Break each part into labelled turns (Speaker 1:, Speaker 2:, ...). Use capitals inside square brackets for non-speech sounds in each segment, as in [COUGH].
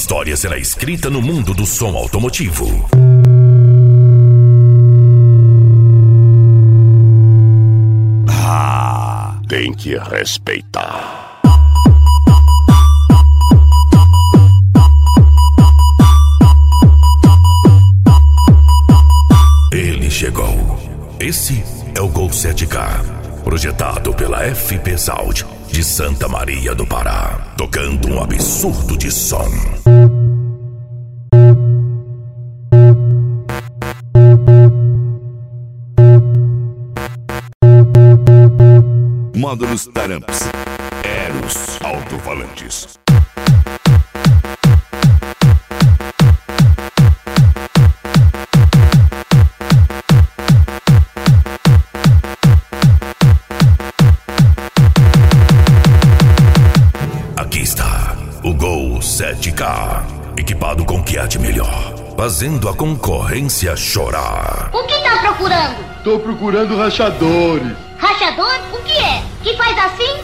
Speaker 1: história será escrita no mundo do som automotivo.
Speaker 2: Ah, tem que respeitar.
Speaker 1: Ele chegou. Esse é o Gol 7K, projetado pela FP Sound de Santa Maria do Pará, tocando um absurdo de som.
Speaker 2: Módulos Taramps. Eros Altofalantes.
Speaker 1: 7K, equipado com o que há de melhor, fazendo a concorrência chorar.
Speaker 3: O que tá procurando?
Speaker 4: Tô procurando rachadores.
Speaker 3: Rachador? O que é? Que faz assim?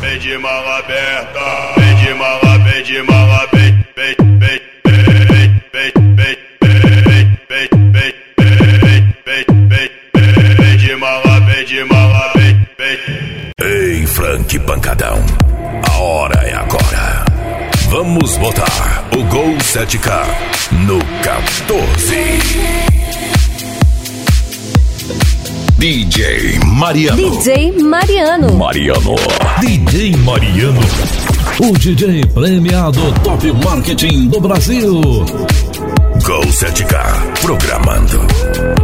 Speaker 5: Bem de mão aberta, bem de mão, bem de mão, bem, bem, bem, bem, bem, bem, bem.
Speaker 1: Ei, Frank Pancadão. Vamos botar o Gol 7K no 14. DJ Mariano.
Speaker 6: DJ Mariano.
Speaker 1: Mariano.
Speaker 7: DJ Mariano. O DJ premiado Top Marketing do Brasil.
Speaker 1: Gol 7K, programando.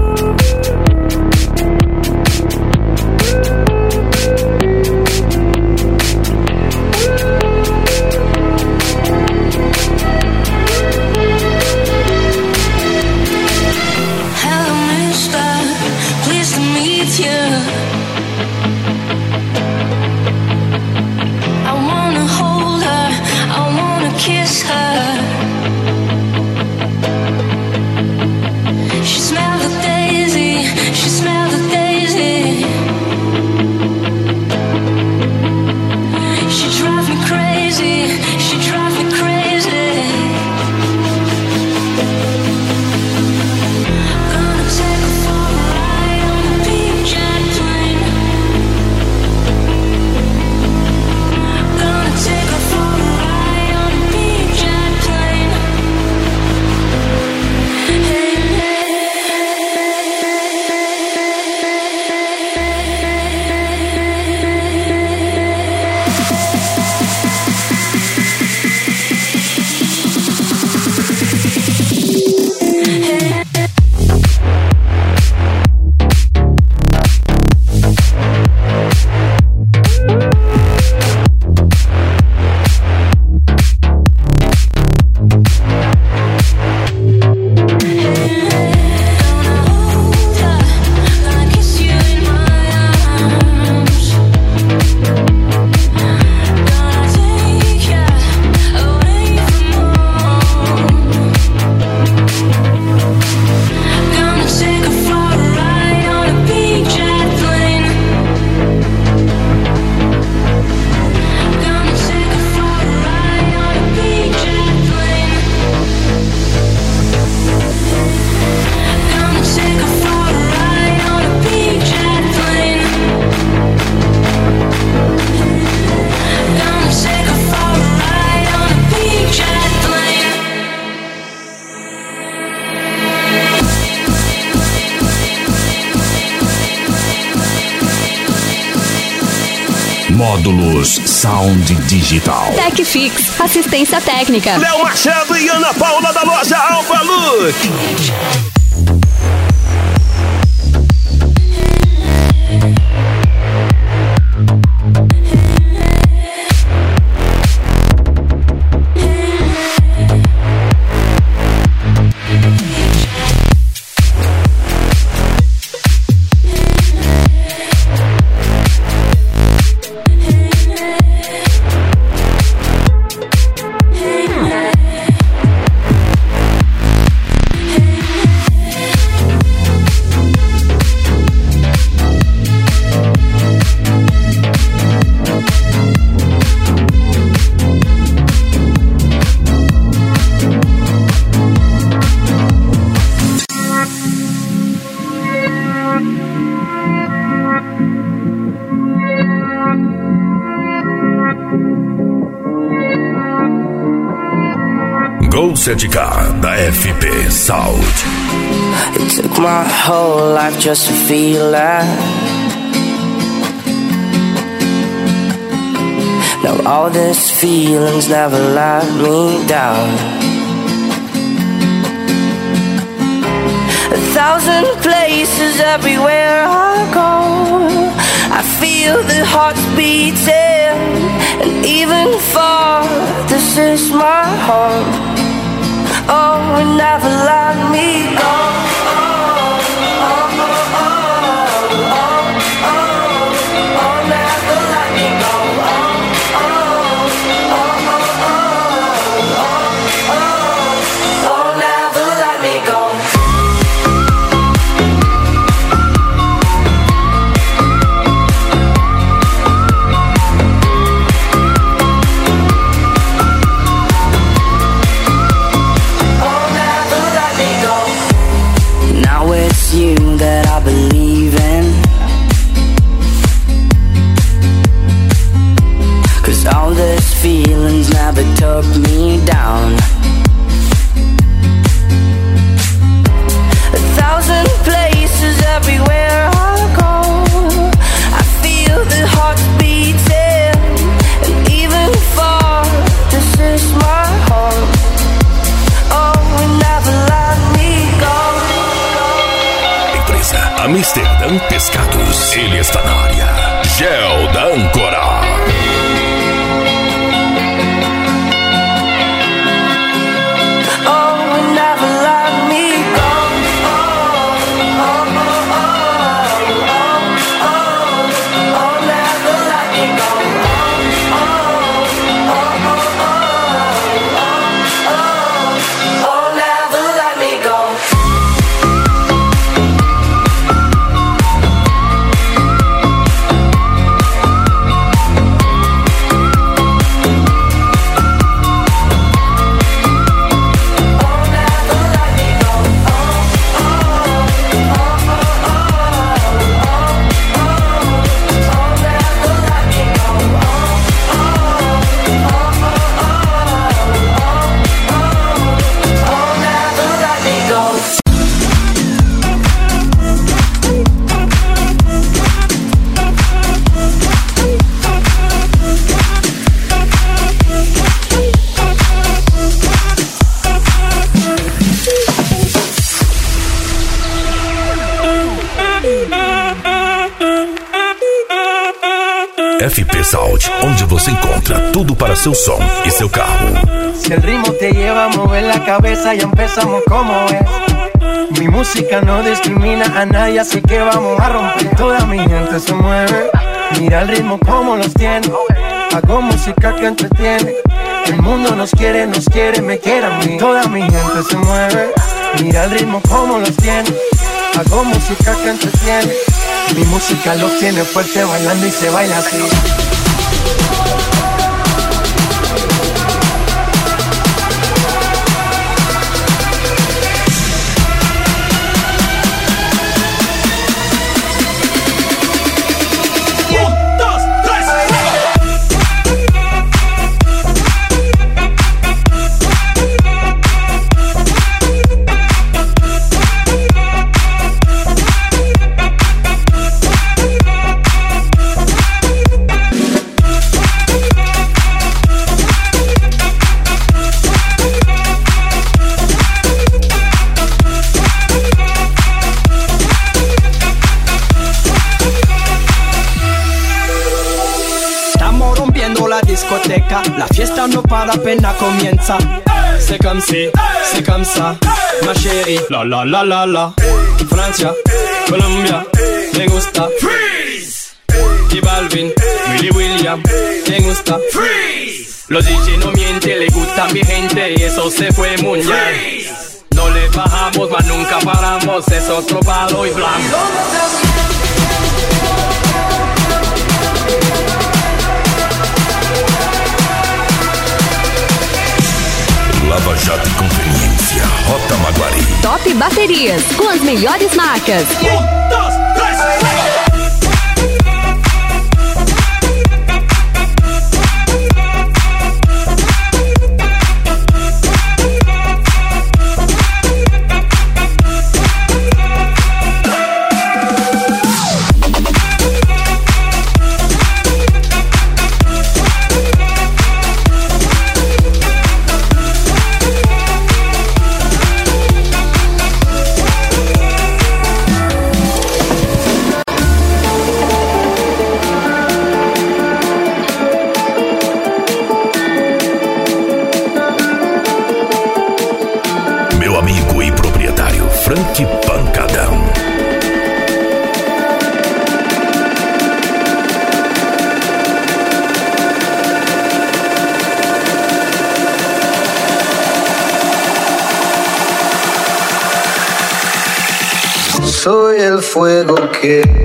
Speaker 7: Sound Digital.
Speaker 6: TecFix, assistência técnica.
Speaker 8: Léo Machado e Ana Paula da loja Alfa Look.
Speaker 2: 107K da FP Sound.
Speaker 9: It took my whole life just to feel that. Now all these feelings never let me down. A thousand places everywhere I go. I feel the hearts beating, and even far, this is my home. Oh, never let me go.
Speaker 2: Pescados. Ele está na área. Gel da Âncora. Sound, onde você encontra tudo para seu som e seu carro.
Speaker 10: Si el ritmo te lleva a mover la cabeza, ya empezamos como es. Mi música no discrimina a nadie, así que vamos a romper. Toda mi gente se mueve. Mira el ritmo como los tiene. Hago música que entretiene. El mundo nos quiere, nos quiere, me quiere a mí. Toda mi gente se mueve. Mira el ritmo como los tiene. Hago música que entretiene. Mi música los tiene fuerte bailando y se baila así.
Speaker 11: La fiesta no para apenas comienza. C'est comme si, c'est comme ça, ma chérie. La la la la la. Francia, Colombia, me gusta. Freeze. Y Balvin, Willy William, me gusta. Freeze. Los DJ no mienten, le gusta a mi gente y eso se fue mundial. No le bajamos, mas nunca paramos, es otro palo y blanco.
Speaker 2: Lava Jato e Conveniência, Rota Maguari.
Speaker 6: Top Baterias, com as melhores marcas.
Speaker 2: Frank
Speaker 12: Yeah.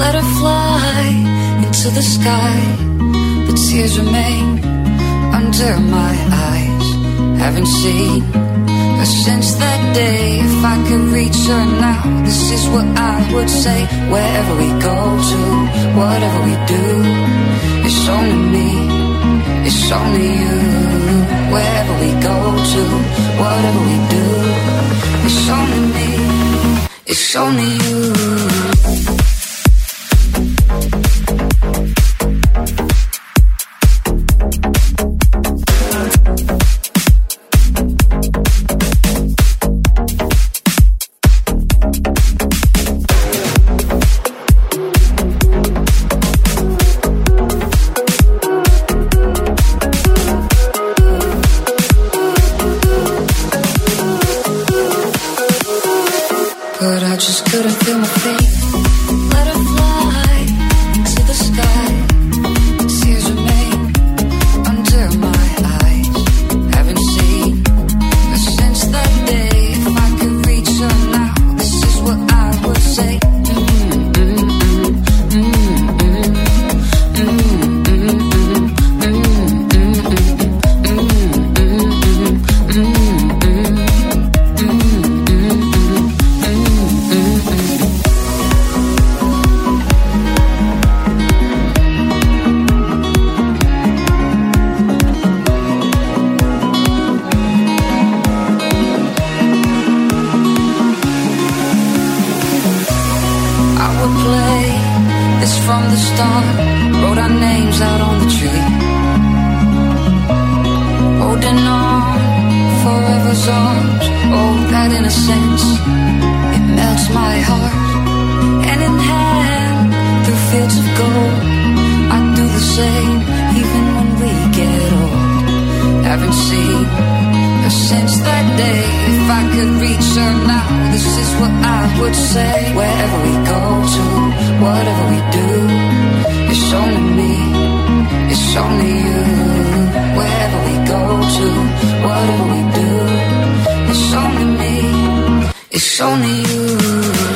Speaker 12: Let her fly into the sky, but tears remain under my eyes. Haven't seen her since that day. If I could reach her now, this is what I would say. Wherever we go to, whatever we do, it's only me, it's only you. Wherever we go to, whatever we do, it's only me, it's only you. From the start. Wrote our names out on the tree. Holding on, forever's arms. Oh, that innocence, it melts my heart. Hand in hand, through fields of gold. I do the same, even when we get old. Haven't seen since that day. If I could reach her now, this is what I would say. Wherever we go to, whatever we do, it's only me, it's only you. Wherever we go to, whatever we do, it's only me, it's only you.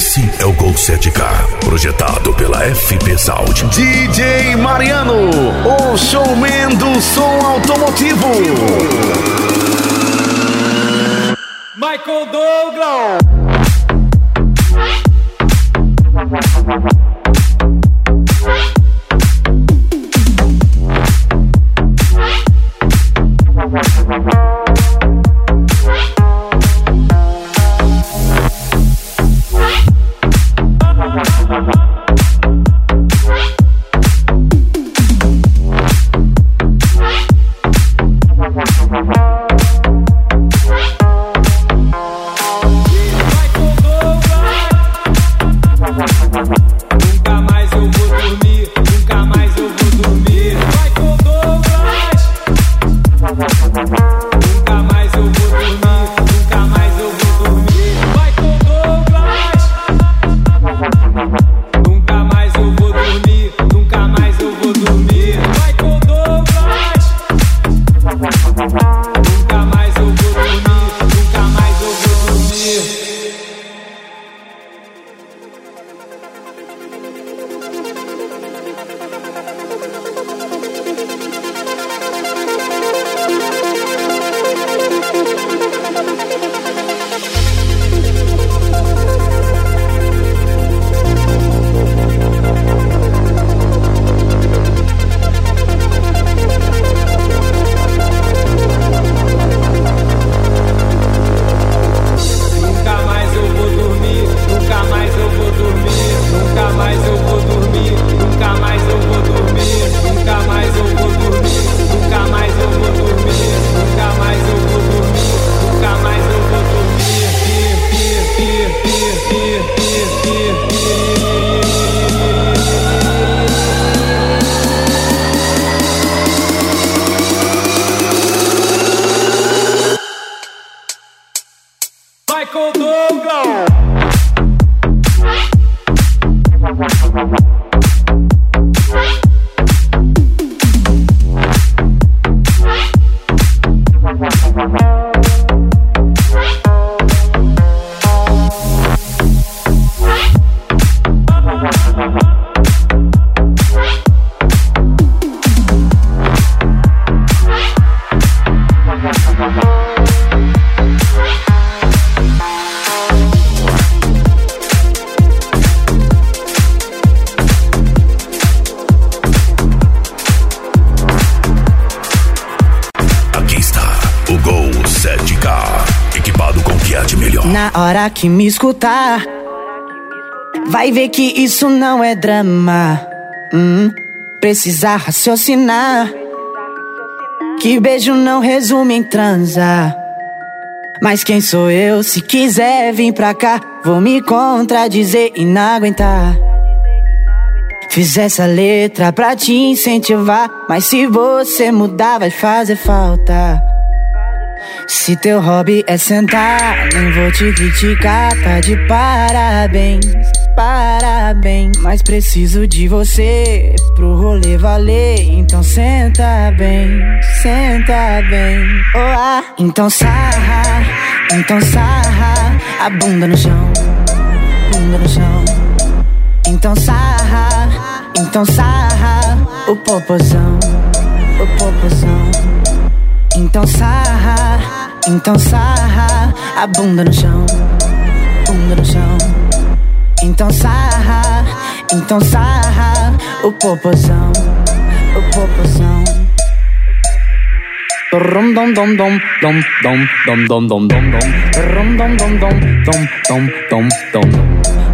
Speaker 2: Esse é o Gol 7K, projetado pela FP Sound.
Speaker 11: DJ Mariano, o showman do som automotivo.
Speaker 13: Michael Douglas.
Speaker 14: Hora que me escutar, vai ver que isso não é drama. Hum, precisa raciocinar. Que beijo não resume em transar. Mas quem sou eu? Se quiser vir pra cá, vou me contradizer e não aguentar. Fiz essa letra pra te incentivar, mas se você mudar, vai fazer falta. Se teu hobby é sentar, nem vou te criticar, tá de parabéns, parabéns. Mas preciso de você pro rolê valer, então senta bem, senta bem. Então sarra, então sarra, a bunda no chão, bunda no chão. Então sarra, então sarra, o popozão, o popozão. Então sarra, então sarra a bunda no chão, bunda no chão. Então sarra, então sarra o popozão, o popozão. Rum dom dom dom dom dom dom dom dom dom dom Rum dom dom dom dom dom dom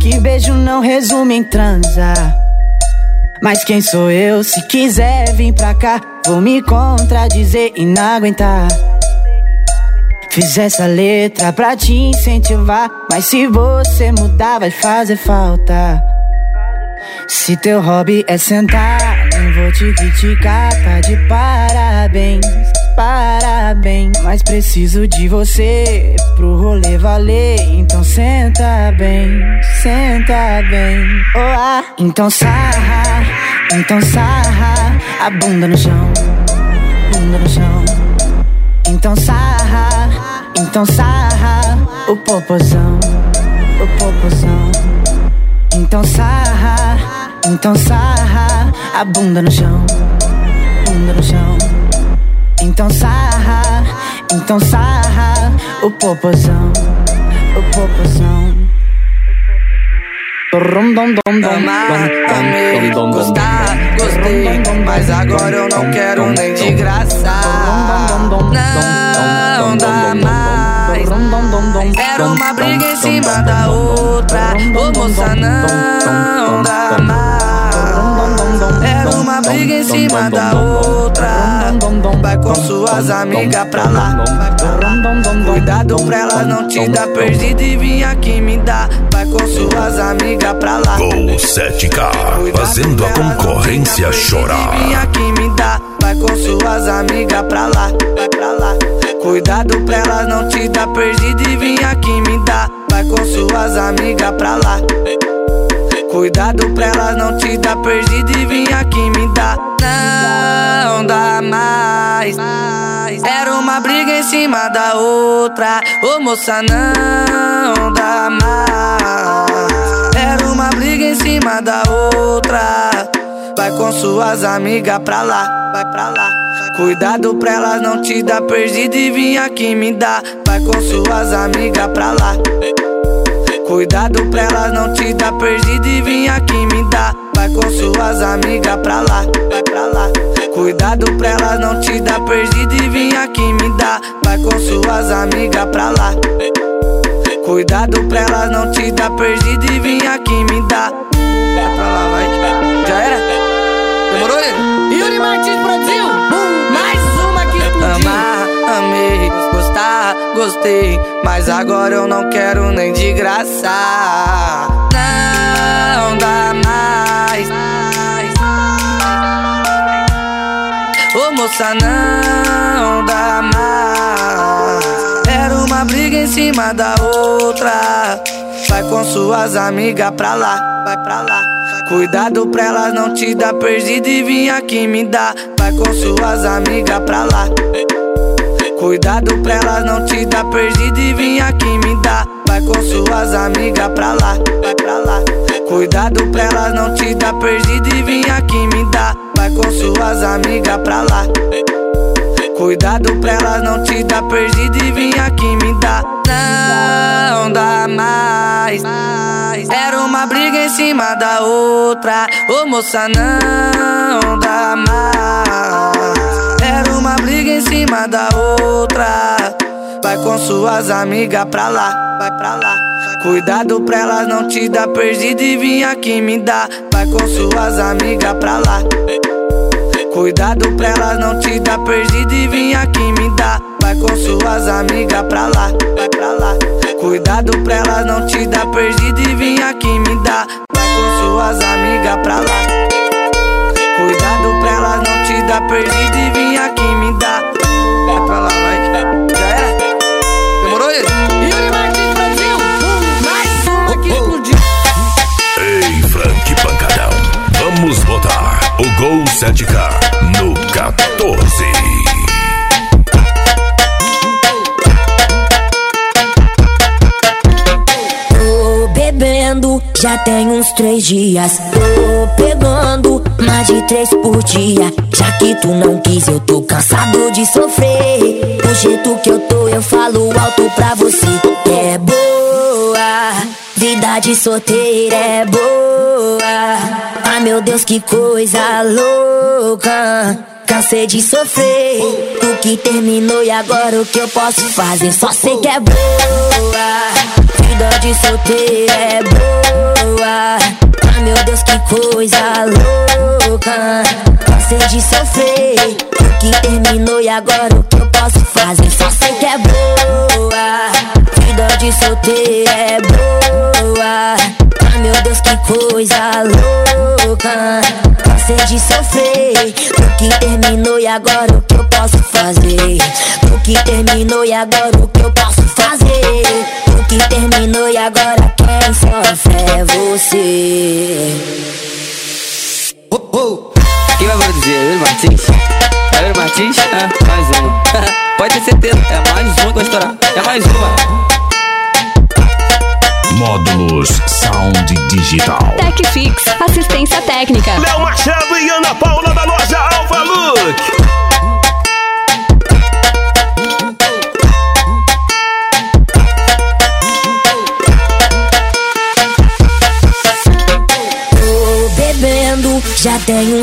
Speaker 14: Que beijo não resume em transar. Mas quem sou eu? Se quiser vir pra cá, vou me contradizer e não aguentar. Fiz essa letra pra te incentivar. Mas se você mudar, vai fazer falta. Se teu hobby é sentar, nem vou te criticar, tá de parabéns, parabéns. Mas preciso de você pro rolê valer, então senta bem, senta bem. Oh, ah, então sarra, então sarra a bunda no chão, bunda no chão. Então sarra, então sarra o popozão, o popozão. Então sarra, então sarra a bunda no chão, bunda no chão. Então sarra, então sarra o popozão, o popozão. Rum dom dom dom
Speaker 15: Amar, amei,
Speaker 14: dom dom dom
Speaker 15: gostar, gostei Mas agora eu não quero nem de graça Não dá mais Era uma briga em cima da outra Ô moça, não dá mais Era uma briga em cima da outra Vai com suas amigas pra lá. Cuidado pra elas não te dar perdido e vir aqui me dar Vai com suas amigas pra lá
Speaker 2: Gol 7K, fazendo a concorrência chorar.
Speaker 15: Vem aqui me dá, vai com suas amigas pra lá, vai pra lá. Cuidado pra elas não te dar perdido e vem aqui me dá, vai com suas amigas pra lá. Cuidado pra elas não te dar perdido e vem aqui me dá. Não dá mais. Era uma briga em cima da outra. Ô moça, não dá mais. Era uma briga em cima da outra. Vai com suas amigas pra lá, vai pra lá. Cuidado pra elas não te dar perdido e vim aqui me dar. Vai com suas amigas pra lá. Cuidado pra elas não te dar perdido e vim aqui me dar. Vai com suas amigas pra lá, vai pra lá. Cuidado pra elas não te dar perdido e vim aqui me dar. Vai com suas amigas pra lá. Cuidado pra elas não te dar perdido e vim aqui me dar. Vai pra lá, vai. Já era? Demorou? Yuri Martins Brasil! Mais uma que explodiu! Amar, amei, gostei. Mas agora eu não quero nem de graça. Não dá mais. Ô moça, não dá mais. Era uma briga em cima da outra. Vai com suas amigas pra lá, vai pra lá. Cuidado pra elas não te dar perdido e vim aqui me dar. Vai com suas amigas pra lá. Cuidado pra elas não te dar perdido e vim aqui me dar. vai com suas amigas pra lá, vai pra lá. Cuidado pra elas não te dar perdido e vir aqui me dar. Vai com suas amigas pra lá. Cuidado pra elas não te dar perdido e vir aqui me dar. Não dá mais. Era uma briga em cima da outra. Ô moça, não dá mais. Briga em cima da outra. Vai com suas amigas pra lá, vai pra lá. Cuidado pra elas não te dar perdido e vir aqui me dar. Vai com suas amigas pra lá. Cuidado pra elas não te dar perdido e vir aqui me dar. Vai com suas amigas pra lá, vai pra lá. Cuidado pra elas não te dar perdido e vir aqui me dar. Vai com suas amigas pra lá. Cuidado dar perdido e vir aqui me dar. Vai pra lá, vai. Já era? Demorou ele? Yuri Martins Brasil, mais uma que explodiu.
Speaker 2: Ei, Frank Pancadão, vamos botar o Gol 7K no 14.
Speaker 16: Já tem uns três dias. Tô pegando mais de três por dia. Já que tu não quis, eu tô cansado de sofrer. Do jeito que eu tô, eu falo alto pra você. É boa, vida de solteira é boa. Ai meu Deus, que coisa louca. Cansei de sofrer, tu que terminou e agora o que eu posso fazer? Só sei que é boa, vida de solteira é boa. Ai meu Deus, que coisa louca. Cansei de sofrer, que terminou e agora o que eu posso fazer? Só sei que é boa, vida de solteira é boa. Ai meu Deus, que coisa louca. Cansei de sofrer, tu que terminou e agora o que eu posso fazer? Tu que terminou e agora o que eu posso fazer? Tu que terminou e agora quem sofre é você.
Speaker 17: Quem vai produzir? É Yuri Martins? É Yuri Martins? É, mais uma. [LAUGHS] Pode ter certeza, é mais uma que vai estourar. É mais uma.
Speaker 7: Módulos Sound Digital.
Speaker 6: TechFix, assistência técnica.
Speaker 11: Léo Machado e Ana Paula da loja Alfa Look.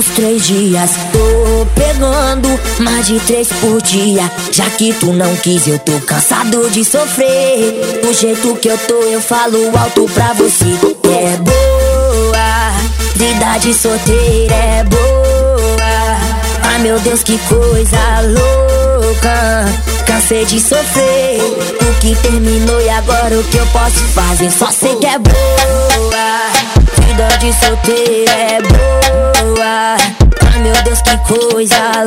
Speaker 16: Três dias. Tô pegando mais de três por dia. Já que tu não quis, eu tô cansado de sofrer. Do jeito que eu tô, eu falo alto pra você. É boa, vida de solteira é boa. Ai meu Deus, que coisa louca. Cansei de sofrer. Tu que terminou e agora o que eu posso fazer? Só sei que é boa. Vida de solteira é boa. Ai meu Deus, que coisa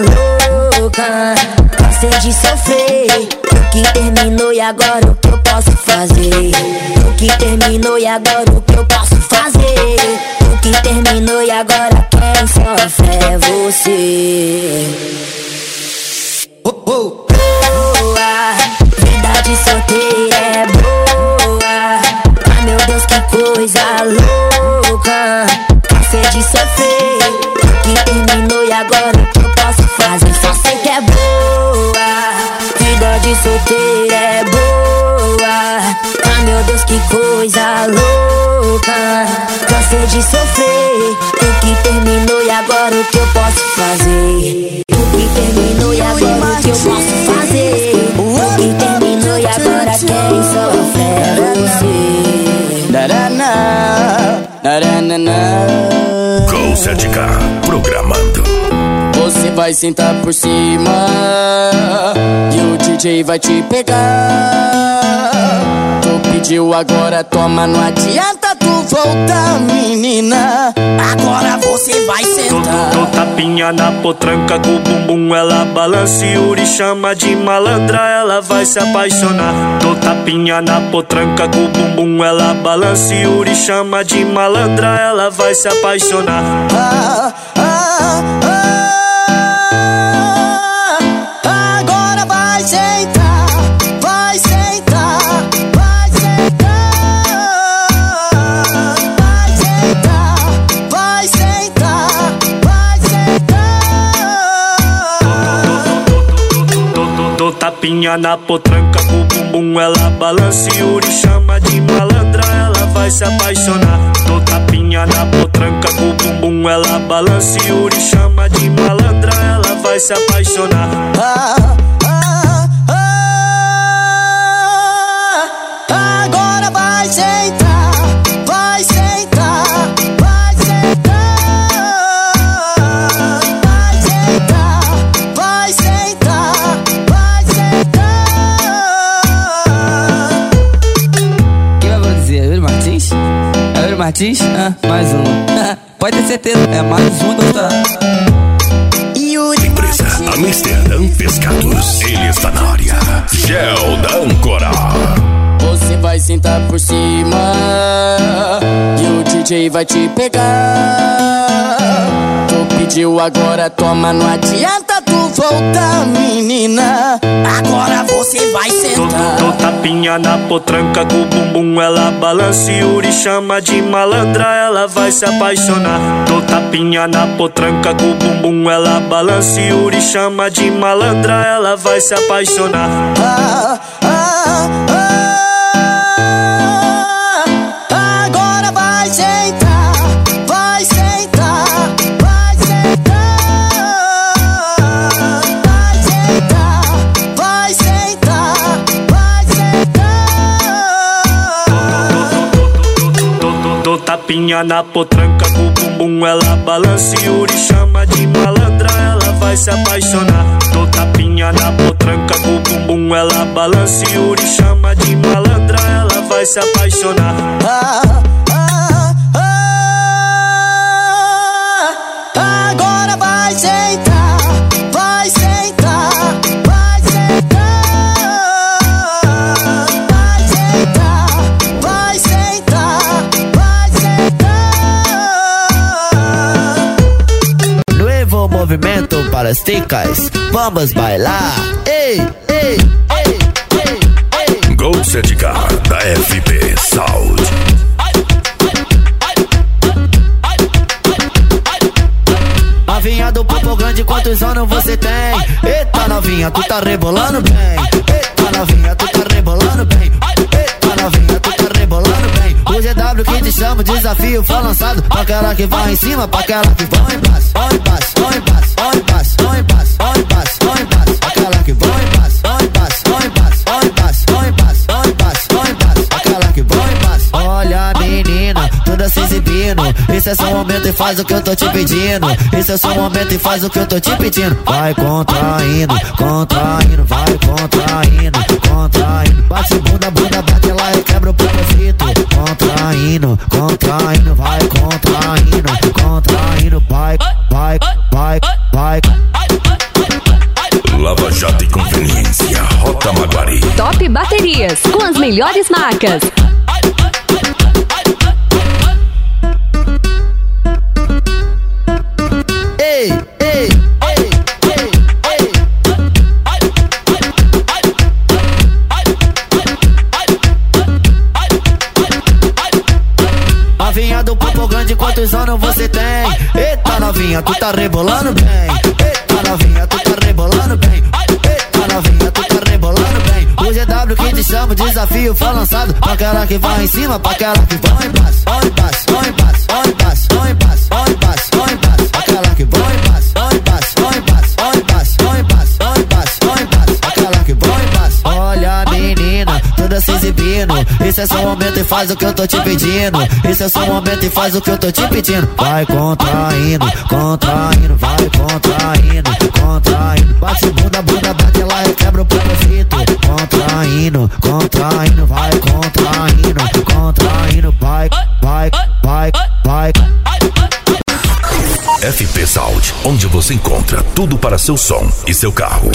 Speaker 16: louca. Cansei de sofrer. Tu que terminou e agora o que eu posso fazer? Tu que terminou e agora o que eu posso fazer? Tu que terminou e agora quem sofre é você. Boa, vida de solteira é boa. Meu Deus, que coisa louca. Cansei de sofrer. Que terminou e agora o que eu posso fazer? Só sei que é boa. Vida de solteira é boa. Ai meu Deus, que coisa louca. Cansei de sofrer. Tu que terminou e agora o que eu posso fazer? Tu que terminou e agora o que eu posso fazer? Tu que terminou quem você.
Speaker 17: Darana, darana.
Speaker 2: Gol 7K, programando.
Speaker 17: Você vai sentar por cima e o DJ vai te pegar. Tu pediu agora, toma, não adianta tu voltar, menina. Agora você vai sentar.
Speaker 18: Dou tapinha na potranca com o bumbum ela balança e Yuri chama de malandra, ela vai se apaixonar. Dou tapinha na potranca com o bumbum ela balança e Yuri chama de malandra, ela vai se apaixonar.
Speaker 17: Ah, ah, ah.
Speaker 18: Tapinha na potranca com o bumbum ela balança e Yuri chama de malandra, ela vai se apaixonar. Dou tapinha na potranca com o bumbum ela balança e Yuri chama de malandra, ela vai se apaixonar.
Speaker 17: Ah, ah, Ah,
Speaker 19: mais um. [LAUGHS] Pode ter certeza, é mais um doutor.
Speaker 2: Empresa Amsterdã Pescados. Ele está na área. Gel da Âncora.
Speaker 17: Você vai sentar por cima e o DJ vai te pegar. Tu pediu agora, toma, não adianta tu voltar, menina. Agora você vai sentar.
Speaker 18: dou tapinha na potranca com o bumbum ela balança e Yuri chama de malandra, ela vai se apaixonar. Dou tapinha na potranca com o bumbum ela balança e Yuri chama de malandra, ela vai se apaixonar.
Speaker 17: Ah, ah, ah,
Speaker 18: tapinha na potranca com bumbum ela balança e Yuri chama de malandra, ela vai se apaixonar. Dou tapinha na potranca com bumbum ela balança e Yuri chama de malandra, ela vai se apaixonar.
Speaker 17: Ah, ah, ah, agora vai sentar,
Speaker 20: movimento para as ticas. Vamos bailar. Ei, ei,
Speaker 2: Gol 7K da FP Sound.
Speaker 20: Novinha do Papo Grande, quantos anos você tem? Eita novinha, tu tá rebolando bem. Eita novinha, tu tá rebolando bem. Eita novinha, tu GW que te chama, desafio foi lançado. Pra aquela que vai em cima, pra aquela que vai em baixo. Vai em baixo, vai em baixo, vai em baixo, vai em baixo, vai em baixo, vai em baixo. Aquela que vai em baixo, vai em baixo, vai em baixo, vai em baixo, vai em baixo, vai em baixo, vai em baixo. Aquela que vai em baixo. Olha menina, toda se exibindo. Esse é seu momento e faz o que eu tô te pedindo. Esse é seu momento e faz o que eu tô te pedindo. Vai contraindo, contraindo, vai contraindo, contraindo. Bate bunda, bunda, bate lá e quebra o propósito. Contraindo, contraindo, vai contraindo, contraindo, vai, vai, vai, vai.
Speaker 2: Lava Jato e Conveniência. Rota Maguari.
Speaker 6: Top Baterias, com as melhores marcas.
Speaker 20: Anos você tem? Eita novinha, tu tá rebolando bem. Eita novinha, tu tá rebolando bem. Eita novinha, tu tá rebolando bem. O GW que te chama, o desafio foi lançado. Pra aquela que vai em cima, pra aquela que vai embaixo. Vai embaixo, vai embaixo, vai embaixo, vai embaixo, vai embaixo, vai embaixo. Aquela que vai embaixo, exibindo. Esse é seu momento e faz o que eu tô te pedindo. Esse é seu momento e faz o que eu tô te pedindo. Vai contraindo, contraindo, vai contraindo, contraindo. Bate bunda, bunda, bate lá e quebra o propósito. Contraindo, contraindo, vai contraindo, contraindo, vai, vai, vai, vai.
Speaker 2: FP Sound, onde você encontra tudo para seu som e seu carro.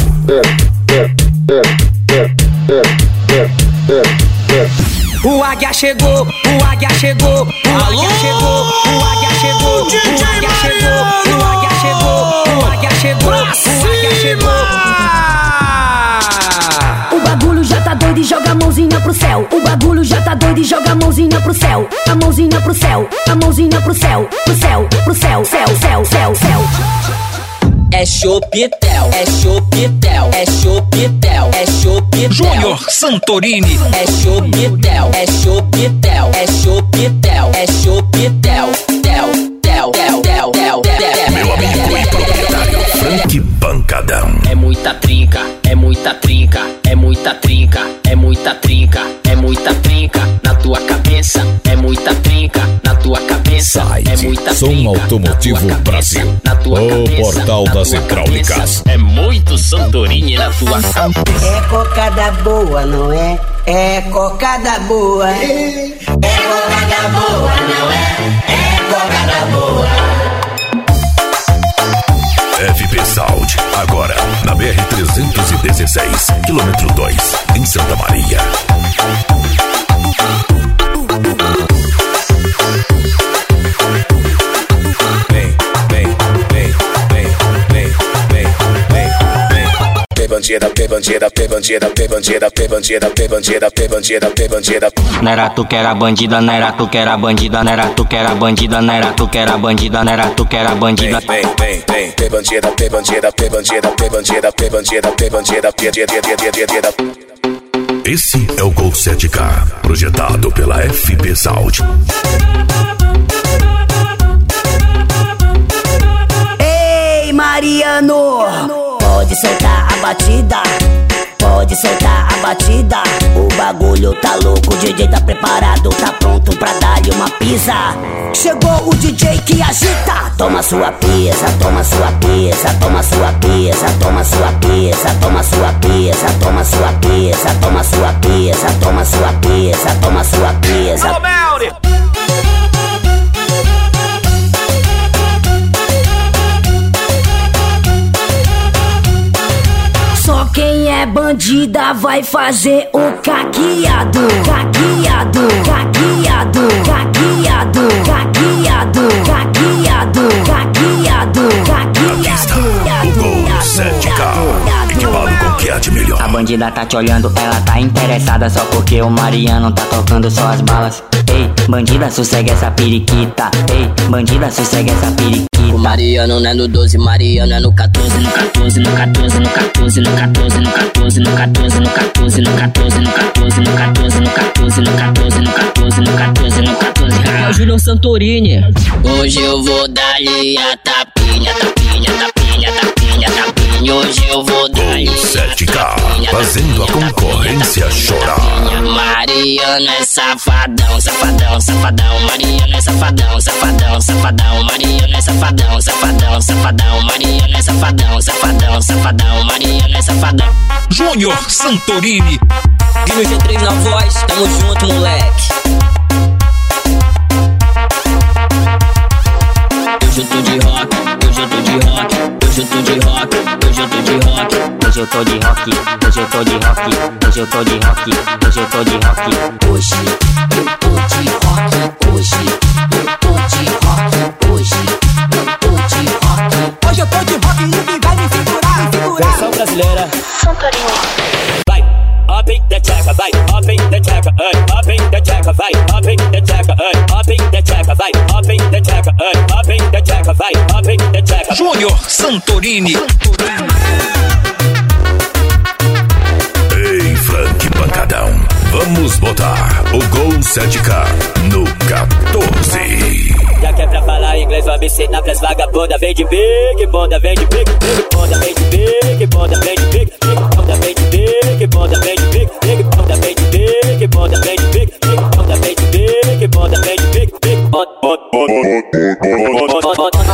Speaker 21: O águia chegou, o águia chegou, o águia chegou, o águia chegou, o águia chegou, o águia chegou, o águia chegou, o águia chegou.
Speaker 22: Doido e joga a mãozinha pro céu. O bagulho já tá doido e joga a mãozinha pro céu. A mãozinha pro céu, a mãozinha pro céu, pro céu, pro céu, céu, céu, céu, céu.
Speaker 23: é chopitel, é chopitel, é chopitel, é chopitel.
Speaker 24: Júnior Santorini.
Speaker 23: É chopitel, é chopitel, é chopitel, é chopitel, tel, tel, tel, tel, tel, tel.
Speaker 2: Meu amigo e Frank Pancadão.
Speaker 23: É muita trinca, é muita trinca, é muita trinca, é muita trinca, é muita trinca na tua cabeça, é muita trinca na tua cabeça, é muita
Speaker 24: Som
Speaker 23: trinca
Speaker 24: Automotivo Brasil. O portal das hidráulicas.
Speaker 23: É muito Santorini na tua cabeça.
Speaker 25: É cocada boa, não é? É cocada boa. É cocada boa, não é? É cocada boa.
Speaker 2: BR-316, quilômetro 2, em Santa Maria.
Speaker 8: Bandida, P bandida, P bandida, P bandida, P bandida, P bandida, P bandida, P bandida.
Speaker 23: Não era tu que era bandida, não era tu que era bandida, não era tu que era bandida, não era tu que era bandida, não era tu que era bandida.
Speaker 8: Vem, vem, vem, P bandida, P bandida, P bandida, P bandida, P bandida, P bandida, P bandida, bandida.
Speaker 2: Esse é o Gol 7K, projetado pela FP Sound.
Speaker 16: Ei, Mariano! Pode soltar a batida, pode soltar a batida. O bagulho tá louco, o DJ tá preparado, tá pronto pra dar-lhe uma pisa. Chegou o DJ que agita. Toma sua pisa, toma sua pisa, toma sua pisa, toma sua pisa, toma sua pisa, toma sua pisa, toma sua pisa, toma sua pisa, toma sua pisa. Quem é bandida vai fazer o caqueado, caqueado, caqueado, caqueado, caqueado, caqueado, caqueado, caqueado.
Speaker 2: O Gol 7K, equipado com o que há de melhor.
Speaker 23: A bandida tá te olhando, ela tá interessada só porque o Mariano tá tocando só as balas. Ei, bandida, sossega essa periquita. Ei, bandida, sossega essa periquita. O Mariano não é no 12, Mariano é no 14, no 14, no 14, no 14, no 14, no 14, no 14, no 14, no 14, no 14, no 14, no 14, no 14, no 14, no 14, no 14. É o Júnior Santorini. Hoje eu vou dar-lhe a tapinha, tapinha, tapinha, tapinha, tapinha. Hoje eu vou dar-lhe
Speaker 2: Gol 7K, fazendo a concorrência chorar.
Speaker 23: Mariano é safadão, safadão, safadão. Mariano é safadão, safadão, safadão. Mariano é safadão, safadão, safadão. Mariano é safadão, safadão, safadão. Mariano é safadão.
Speaker 24: Júnior Santorini.
Speaker 23: Guilherme G3 na voz, tamo junto, moleque. Hoje eu tô de rock, hoje eu tô de rock, hoje eu tô de rock, hoje eu tô de rock, hoje eu tô de rock, hoje eu tô de rock, hoje eu tô de rock, hoje eu tô de rock. Hoje eu tô de rock,
Speaker 24: Júnior Santorini.
Speaker 2: Ei, Frank Pancadão, vamos botar o Gol 7K no 14.
Speaker 23: Já que é pra falar inglês, vamos ensinar pras vagabundas. Vem de big, bunda, vem de big, big bunda, vem de big, bunda, vem de big, big bunda, vem de big, bunda, vem de big, big bunda, vem de big, bunda, vem de big, big bunda, vem de big, bunda, vem de big, big bunda. Up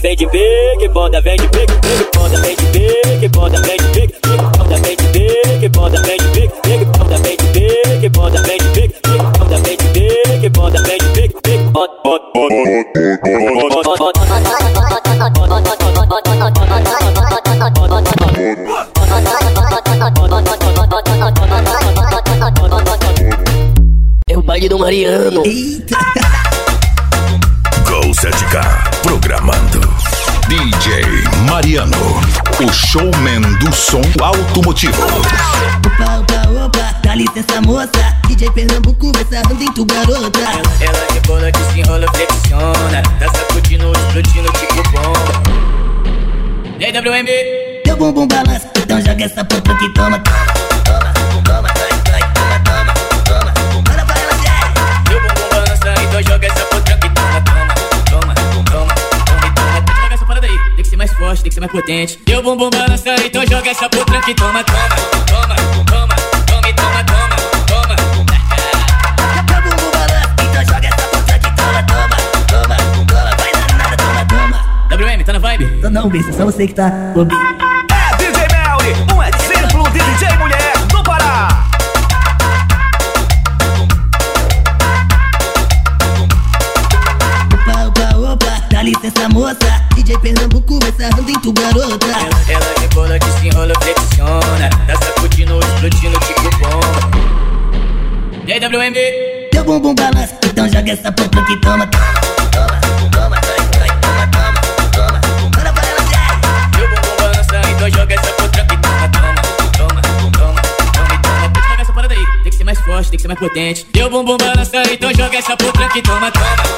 Speaker 23: vem de big, bunda vem de big, big, bunda vem de big, bunda vem de big, big, bunda vem de big, bunda vem de big, big, bunda vem de big, bunda vem de big, big, bunda vem de big, bunda vem de big, big, bunda
Speaker 2: É o baile do Mariano. Eita! Showman do som automotivo.
Speaker 10: Opa, opa, opa, dá licença moça. DJ Pernambuco vai sarrando em tu garota.
Speaker 26: Ela rebola, que se enrola, flexiona. Tá sacudindo, explodindo tipo bomba E aí, WM?
Speaker 10: Teu bumbum balança, então joga essa puta que toma Toma,
Speaker 26: forte, tem que ser mais potente. Teu bumbum balança, então joga essa puta que toma Toma, toma, toma, toma e toma, toma, toma
Speaker 10: Teu bumbum balança, então joga essa puta que toma Toma, toma, toma, vai danada, toma, toma.
Speaker 26: WM, tá na vibe?
Speaker 10: Tô não, besta, só você que tá bobinho então joga essa puta que toma Toma, toma, vai, vai, toma, toma, toma Manda pra ela, Zé
Speaker 26: Teu bumbum balança, então joga essa puta que toma Toma, toma, toma, toma e toma Tem que jogar essa parada aí, tem que ser mais forte, tem que ser mais potente Teu bumbum balança, então joga essa puta que toma Toma, toma,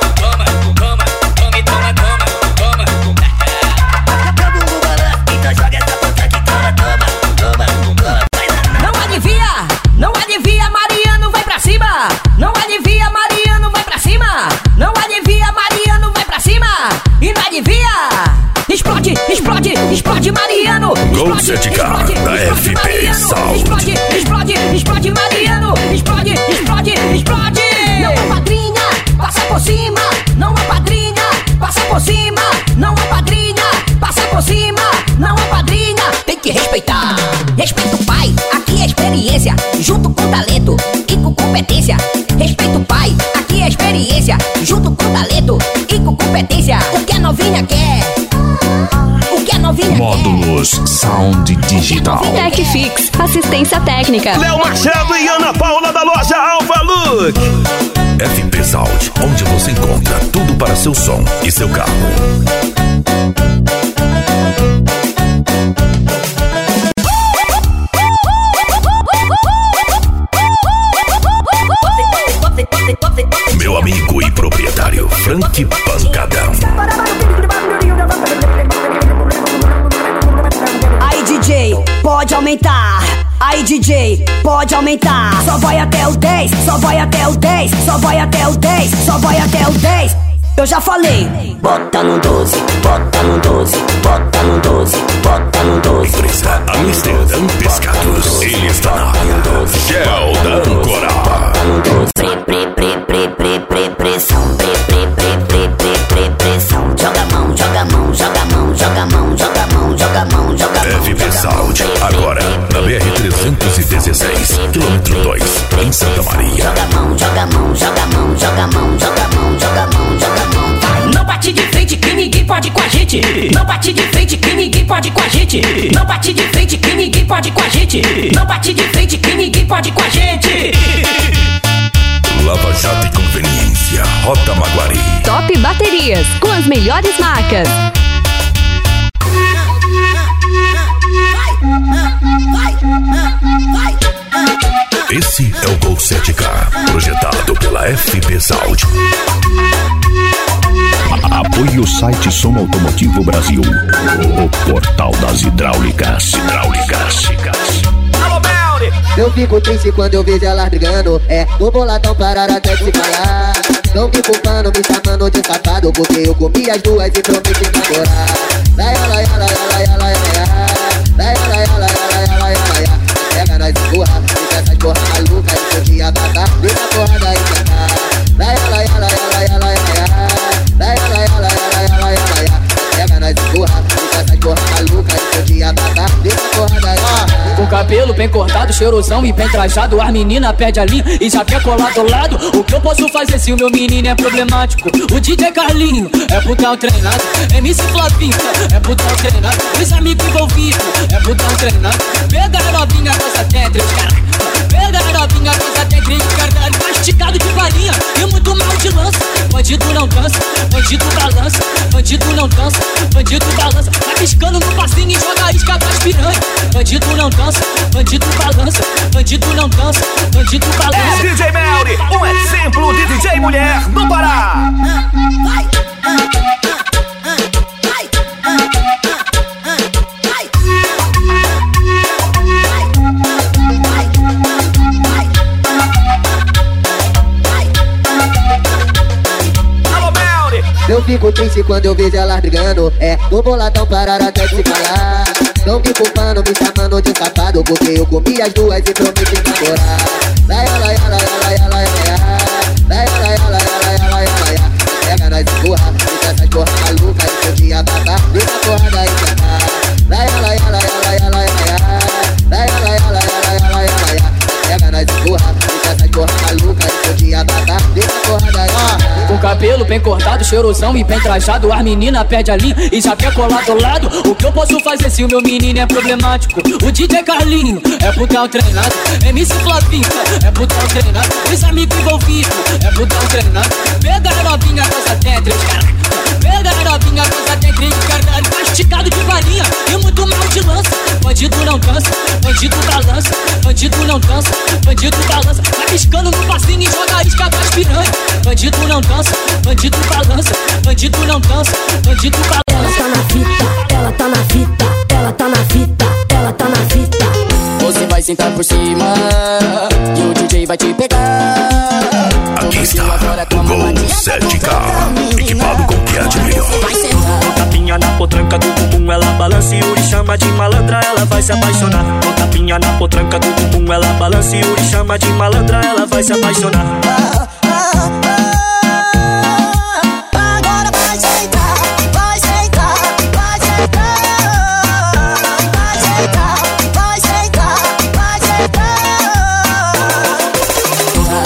Speaker 7: Digital.
Speaker 6: Tech Fix, assistência técnica.
Speaker 11: Léo Machado e Ana Paula da loja Alfa Look.
Speaker 2: FP Sound, onde você encontra tudo para seu som e seu carro.
Speaker 22: Aumentar. Aí DJ, pode aumentar. Só vai até o 10, só vai até o 10, só vai até o 10, só vai até o 10. Eu já falei.
Speaker 27: Bota no 12, bota no 12, bota no 12, bota no 12.
Speaker 2: Empresa Amsterdã Pescados. Ele está na área. Gel da Ancora.
Speaker 27: Pre, pre, pre, pre, pre, pre, pressão. Pre, pre, pre, pre, pre, pre, pressão. Joga a mão, joga a mão, joga a mão, joga a mão, joga a mão, joga a mão, joga mão.
Speaker 2: FP Sound, agora na BR-316, quilômetro 2, em Santa Maria.
Speaker 27: Joga a mão, joga a mão, joga a mão, joga a mão, joga a mão, joga a mão, joga a mão.
Speaker 21: Não bate de frente que ninguém pode com a gente. Não bate de frente que ninguém pode com a gente. Não bate de frente que ninguém pode com a gente. Não bate de frente que ninguém pode com a gente.
Speaker 2: Lava Jato e Conveniência, Rota Maguari.
Speaker 6: Top Baterias, com as melhores marcas.
Speaker 2: Esse é o Gol 7K, projetado pela FP Sound.
Speaker 7: Apoie o site Som Automotivo Brasil. O portal das hidráulicas. Hidráulicas.
Speaker 11: Alô, Melly.
Speaker 28: Eu fico triste quando eu vejo elas brigando É, tô boladão parar até de falar Não me culpando, me chamando de safado Porque eu comi as duas e prometi namorar Laia, laia, laia, laia, laia, laia Laia, laia, laia, laia, laia, laia Pega nós e porra, fica essas porra maluca E podia matar, vem na porra da encantar Laia, Pega nós e porra, fica E vem na
Speaker 29: Com cabelo bem cortado, cheirosão e bem trajado As menina perde a linha e já quer colar do lado O que eu posso fazer se o meu menino é problemático? O DJ Carlinho é putão treinado MC Flavinho é putão treinado Os amigos envolvidos é putão treinado Pega a novinha dessa Tetris, cara Pega novinha, gosta tem crime, cardário masticado de farinha e muito mal de lança. Bandido não dança, bandido balança, bandido não dança, bandido balança. Tá piscando no passinho e joga isca pras piranha. Bandido não dança, bandido balança, bandido não dança, bandido balança.
Speaker 11: É DJ Melly, um exemplo de DJ mulher no Pará.
Speaker 28: Eu fico triste quando eu vejo elas brigando É, tô boladão parar até se calar Não me culpando, me chamando de safado Porque eu comi as duas e prometi namorar Lai, lai, lai, lai, lai, lai, lai, lai, lai, lai, lai, lai, lai, lai, Pega nós e porra, deixa essas porra maluca E seu dia babá, vem na porra da encanar Lai, lai, lai, lai, lai, lai, lai, lai, lai, lai, lai, lai, lai, lai, Pega nós e porra, deixa essas porra maluca E seu dia babá, vem na porra da encanar
Speaker 29: Com cabelo bem cortado, cheirosão e bem trajado. As menina pede a linha e já quer colar do lado. O que eu posso fazer se o meu menino é problemático? O DJ Carlinho é putão treinado. MC Flavinho é putão treinado. Os amigos envolvidos é putão treinado. Pega a novinha, coisa tem três Pega a novinha, coisa tem três caralho Masticado de varinha e muito mal de lança. Bandido não dança, bandido balança Bandido não dança, bandido balança Tá piscando no passinho e joga a isca das piranha Bandido não dança, bandido balança Bandido não dança, bandido balança
Speaker 30: Ela tá na fita, ela tá na fita, ela tá na fita, ela tá na fita.
Speaker 17: Você vai sentar por cima e o DJ vai te pegar.
Speaker 2: Aqui está o Gol 7K, equipado com o que há de melhor.
Speaker 18: Potranca do bumbum, ela balança e Uri chama de malandra, ela vai se apaixonar. Com tapinha na potranca do bumbum, ela balança e Uri chama de malandra, ela vai se apaixonar.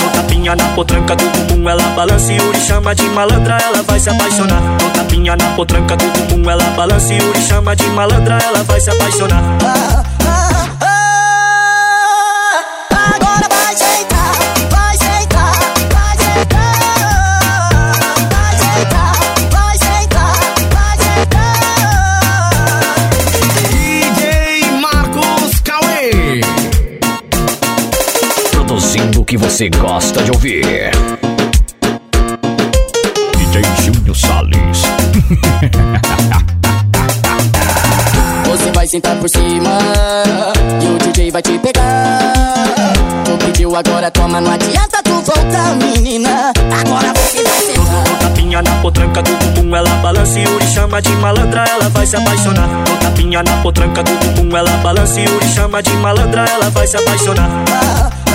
Speaker 18: Com tapinha na potranca do bumbum, ela balança e chama de malandra, ela vai se apaixonar. Com tapinha na potranca do bumbum, ela balança e chama de malandra, ela vai se apaixonar.
Speaker 10: Agora vai sentar, vai sentar, vai sentar. Vai sentar, vai sentar, vai sentar.
Speaker 11: DJ Marcos Cauê.
Speaker 7: Produzindo o que você gosta de ouvir.
Speaker 17: Sentar por cima e o DJ vai te pegar. Tu pediu agora, toma, não adianta tu voltar, menina. Agora você vai sentar.
Speaker 18: Com tapinha na potranca do bumbum, ela balança e Uri chama de malandra, ela vai se apaixonar. Com tapinha na potranca do bumbum, ela balança e Uri chama de malandra, ela vai se apaixonar.
Speaker 10: Agora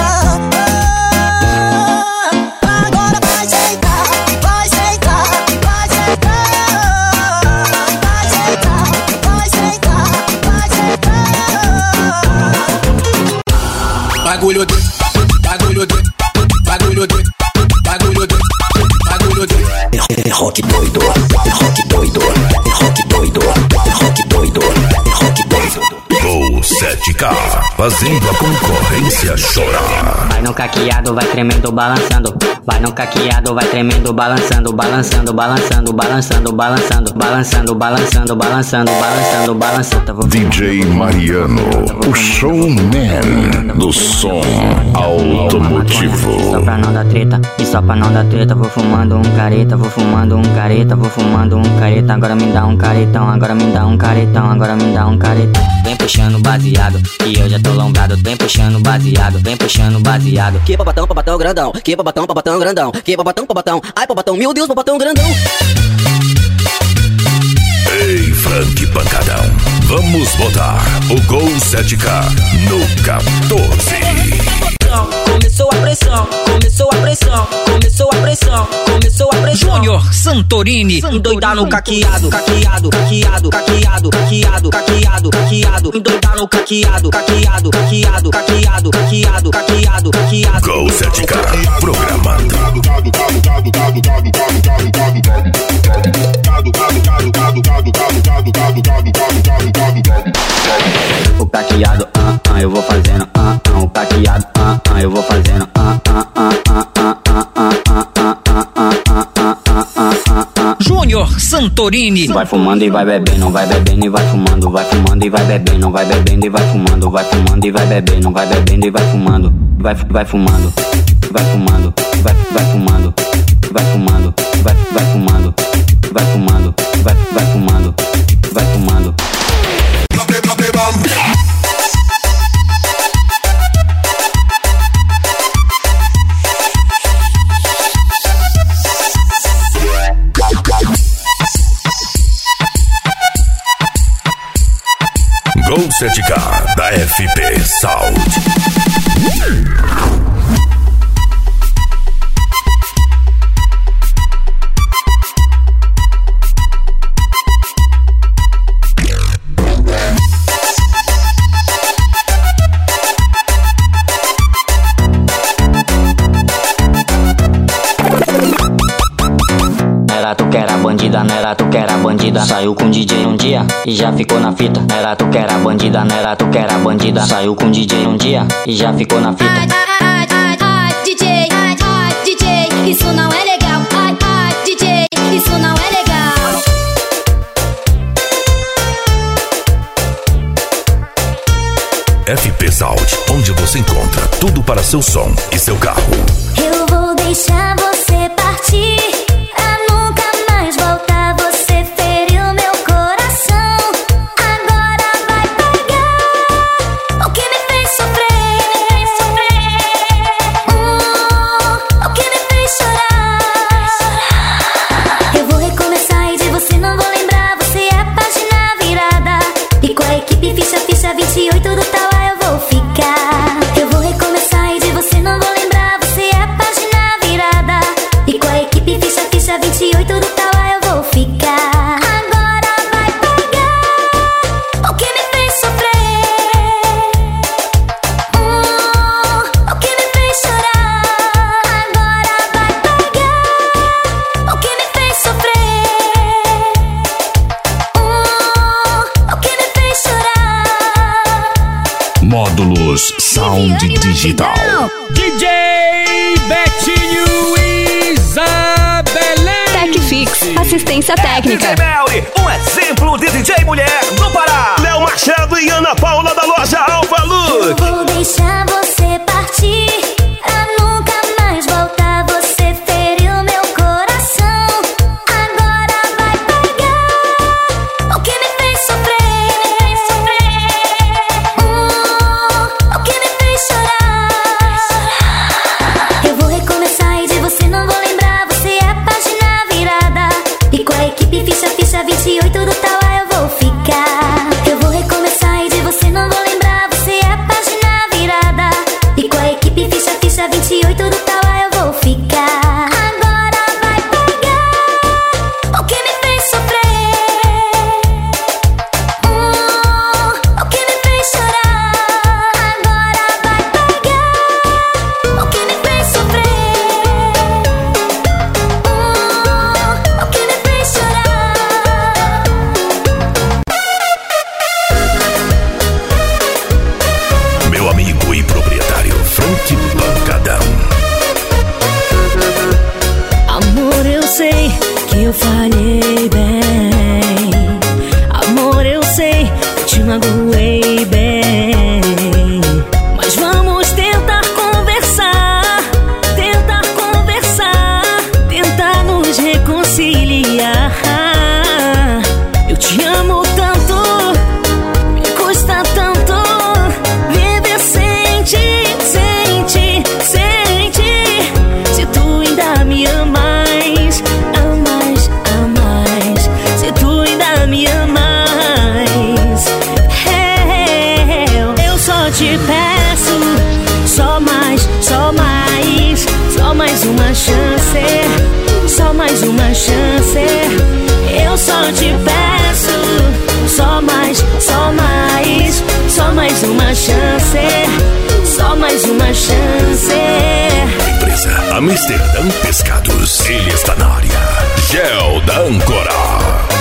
Speaker 2: fazendo a chorar.
Speaker 31: Vai no caqueado, vai tremendo, balançando. Vai no caqueado, vai tremendo, balançando, balançando, balançando, balançando, balançando, balançando, balançando, balançando, balançando, balançando. Vou
Speaker 7: DJ Mariano, o showman do som automotivo.
Speaker 31: Só pra não dar treta, e só pra não dar treta, vou fumando um careta, vou fumando um careta, vou fumando um careta, agora me dá um caretão, agora me dá um caretão, agora me dá um caretão. Vem puxando baseado, que eu já tô lombrado, vem puxando baseado, vem puxando baseado.
Speaker 32: Que babatão, babatão grandão. Que babatão, babatão grandão. Que babatão, babatão. Ai, babatão, meu Deus, babatão grandão.
Speaker 2: Ei, Frank Pancadão, vamos botar o Gol 7K no 14.
Speaker 21: Começou a pressão, começou a pressão, começou a pressão, começou a pressão.
Speaker 33: Júnior Santorini.
Speaker 21: Endoidar no caqueado, caqueado, caqueado, caqueado, caqueado, caqueado, caqueado. Endoidar no caqueado, caqueado, caqueado, caqueado, caqueado, caqueado, caqueado.
Speaker 2: Gol 7K, programando.
Speaker 31: O caqueado, ah, ah, eu vou fazendo, ah, ah, o caqueado, ah, ah, eu vou fazendo, ah, ah, ah, ah, ah, ah, ah, ah, ah, ah, ah, ah, ah, ah, ah,
Speaker 33: Júnior Santorini.
Speaker 31: Vai fumando e vai bebendo, vai bebendo e vai fumando, vai fumando e vai bebendo, vai bebendo e vai fumando, vai fumando e vai bebendo, vai bebendo e vai fumando, vai vai fumando, vai fumando, vai vai fumando, vai fumando, vai vai fumando, vai fumando, vai vai fumando, vai fumando.
Speaker 2: Gol 7K da FP Sound.
Speaker 31: Bandida, não era tu que era bandida. Saiu com DJ um dia e já ficou na fita. Era tu que era bandida, não era tu que era bandida. Saiu com DJ um dia e já ficou na fita.
Speaker 34: Ai, ai, ai, ai, DJ, ai, ai, DJ, isso não é legal. Ai, ai, DJ, isso não é legal.
Speaker 2: FP Sound, onde você encontra tudo para seu som e seu carro.
Speaker 34: Eu vou deixar você partir.
Speaker 1: Te peço, só mais, só mais, só mais uma chance, só mais uma chance. Eu só te peço, só mais, só mais, só mais uma chance, só mais uma chance.
Speaker 2: Empresa Amsterdã Pescados. Ele está na área. Gel da Âncora.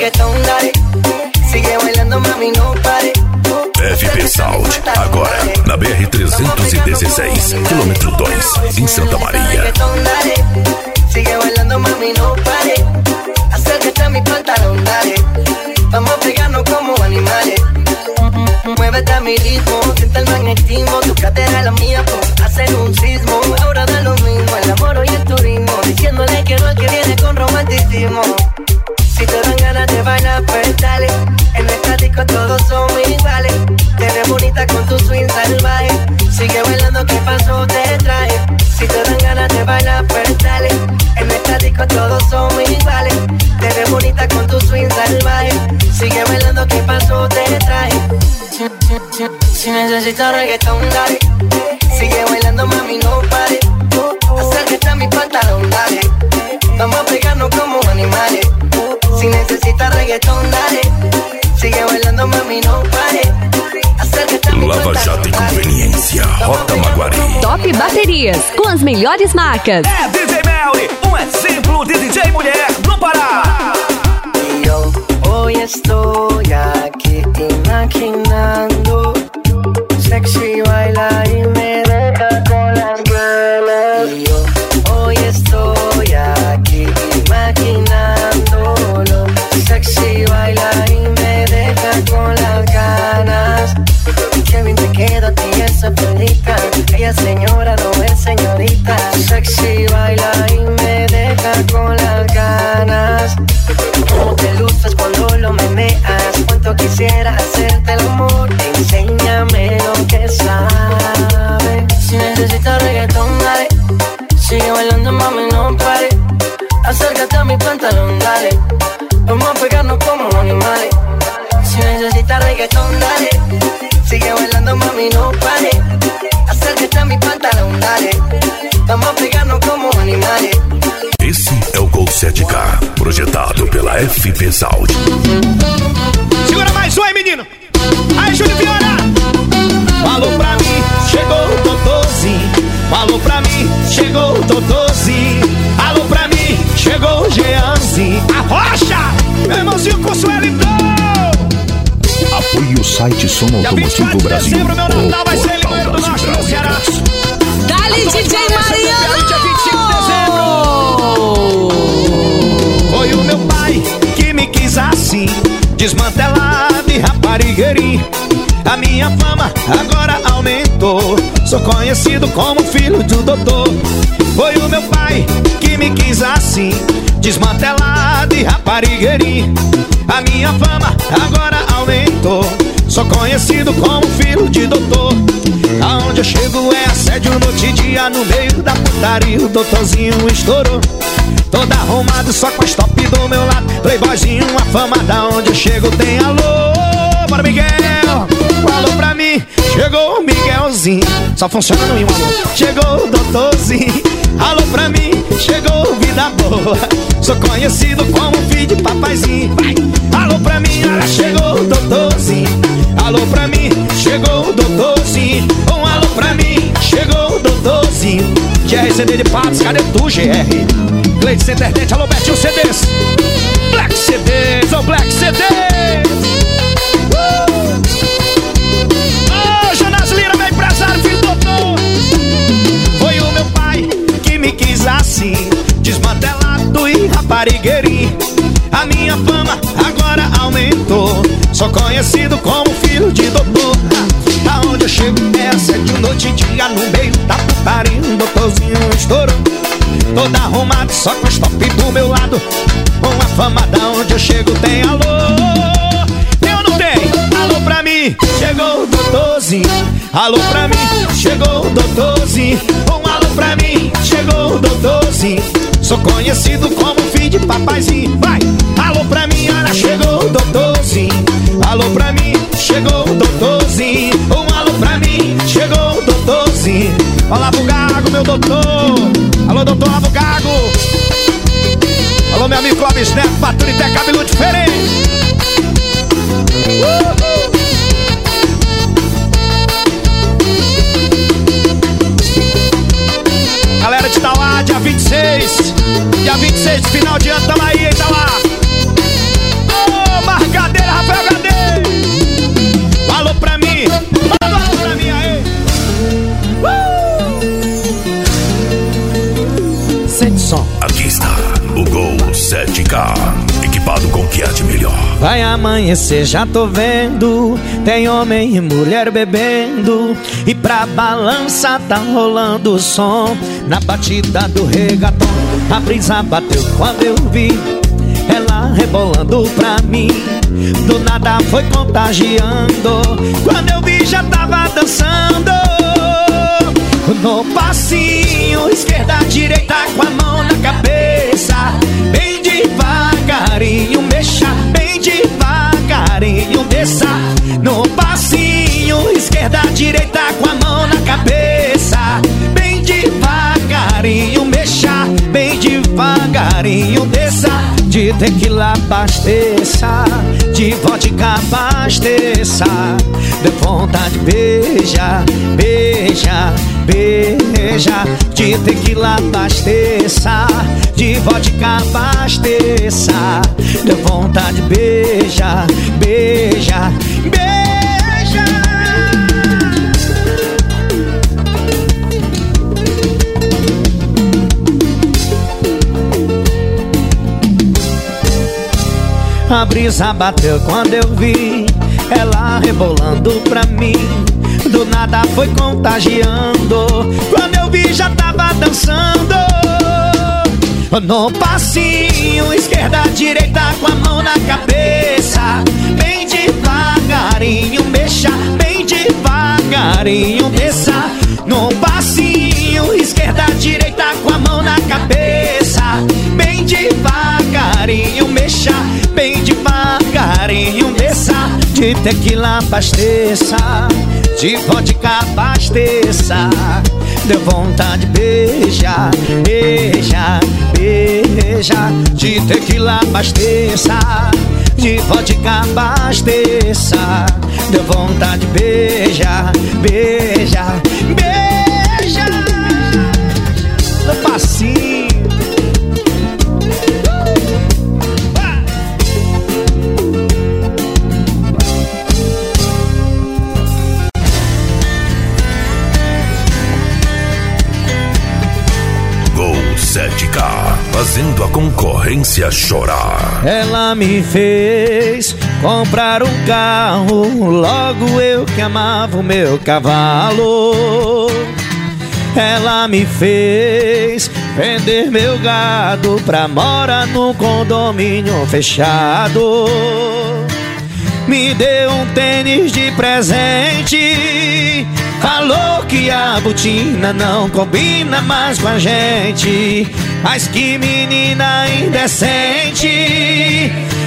Speaker 10: Reggaetón, dale. Sigue bailando, mami, no pare.
Speaker 2: FP Sound, agora na BR-316, quilômetro 2, em Santa Maria.
Speaker 10: Sigue bailando, mami, no pare. Acércate a mi pantalón, dale. Vamos a pegarnos como animales. Muévete a mi ritmo, siente el magnetismo. Tu cadera es la mía, por hacer un sismo. Ahora da lo mismo, el amor y el turismo. Diciéndole que no al que viene con romanticismo. Disco todos somos iguales. Te ves bonita con tu swing salvaje. Sigue bailando, ¿qué pasó? Te traje. Si te dan ganas de bailar, pues dale. En esta disco todos somos iguales. Te ves bonita con tu swing salvaje. Sigue bailando, ¿qué pasó? Te traje. Si, si, si, si necesitas reggaetón, dale. Sigue bailando, mami, no pare. Acércate a mi pantalón, dale. Vamos a pegarnos como animales. Si necesitas reggaetón, dale. Sigue bailando, mami, no pare.
Speaker 2: Lava Jato e Conveniência, Rota Maguari.
Speaker 6: Top Baterias, com as melhores marcas.
Speaker 11: É DJ Melly, um exemplo de DJ mulher no Pará.
Speaker 10: Y yo hoy estoy aquí imaginando sexy baila y me señora no es señorita. Sexy baila y me deja con las ganas. Cómo te luces cuando lo meneas. Cuánto quisiera hacerte el amor. Enséñame lo que sabes. Si necesitas reggaetón, dale. Sigue bailando, mami, no pare. Acércate a mi pantalón, dale. Vamos a pegarnos como animales. Si necesitas reggaetón, dale. Sigue bailando, mami, no pare. Mi pantalón, dale. Vamos a pegarnos como animales.
Speaker 2: Esse é o Gol 7K, projetado pela FP Sound.
Speaker 11: Segura mais um aí, menino. Aí, Júlio Viana. Falou pra mim, chegou o Totozinho. Falou pra mim, chegou o Totozinho. Alô pra mim, chegou o Jeanzinho. A rocha, meu irmãozinho com Suelito.
Speaker 7: Apoie o site Som Automotivo Brasil.
Speaker 11: Dezembro, meu Natal vai ser
Speaker 6: DJ Mariano!
Speaker 11: Dia 25 de dezembro. Foi o meu pai que me quis assim, desmantelado e raparigueirinho. A minha fama agora aumentou. Sou conhecido como filho do doutor. Foi o meu pai que me quis assim, desmantelado e raparigueirinho. A minha fama agora aumentou. Sou conhecido como filho de doutor. Aonde eu chego é assédio noite e dia. No meio da putaria o doutorzinho estourou. Todo arrumado só com as top do meu lado. Playboyzinho, a fama da onde eu chego tem alô. Bora Miguel, falou pra mim. Chegou o Miguelzinho. Só funciona no um alô Chegou o doutorzinho Alô pra mim, chegou vida boa. Sou conhecido como filho de papaizinho. Vai, alô pra mim, olha, chegou o doutorzinho. Alô pra mim, chegou o doutorzinho. Um alô pra mim, chegou o doutorzinho. GRCD de Patos, cadê tu, GR? Cleide Centernet, alô Betinho CDs Black CDs, A minha fama agora aumentou. Sou conhecido como filho de doutor. Aonde eu chego é assédio noite e dia No meio da putaria. Um doutorzinho estourou. Todo arrumado só com as top do meu lado. Com a fama da onde eu chego tem alô. Ou não tem? Alô pra mim, chegou o doutorzinho. Alô pra mim, chegou o doutorzinho. Um alô pra mim, chegou o doutorzinho Sou conhecido como filho de papaizinho. Vai! Alô pra mim, olha, chegou o doutorzinho. Alô pra mim, chegou o doutorzinho. Um alô pra mim, chegou o doutorzinho. Olá pro Gago, meu doutor. Alô, doutor Olavo Gago. Alô, meu amigo Clóvis Neto, Baturité, cabelo diferente. Uhul. Dia 26, final de ano, tamo aí, Itauá Ô, oh, Marcadeira, Rafael HD Falou pra mim, manda um alô pra mim aí uh!
Speaker 2: Sente som. Aqui está o Gol 7K Equipado com o que há de melhor.
Speaker 11: Vai amanhecer, já tô vendo. Tem homem e mulher bebendo. E pra balança tá rolando o som. Na batida do regatão A brisa bateu quando eu vi Ela rebolando pra mim. Do nada foi contagiando. Quando eu vi já tava dançando. No passinho Esquerda, direita com a mão na cabeça. Bem devagarinho Mexa bem devagarinho Desça. No passinho Esquerda, direita com a mão na cabeça devagarinho Desça de tequila abasteça De vodka abasteça. De vontade beija, beija, beija De tequila abasteça De vodka abasteça. De vontade beija, beija, beija A brisa bateu quando eu vi Ela rebolando pra mim. Do nada foi contagiando. Quando eu vi já tava dançando. No passinho Esquerda, direita com a mão na cabeça. Bem devagarinho Mexa bem devagarinho Desça. No passinho Esquerda, direita com a mão na cabeça. Bem devagarinho Mexa bem devagarinho Desça de tequila abasteça De vodka abasteça. Deu vontade beija, beija, beija De tequila abasteça De vodka abasteça. Deu vontade beija, beija, beija
Speaker 2: Fazendo a concorrência chorar.
Speaker 11: Ela me fez comprar um carro Logo eu que amava o meu cavalo. Ela me fez vender meu gado Pra morar num condomínio fechado. Me deu um tênis de presente Falou que a botina não combina mais com a gente Mas que menina indecente.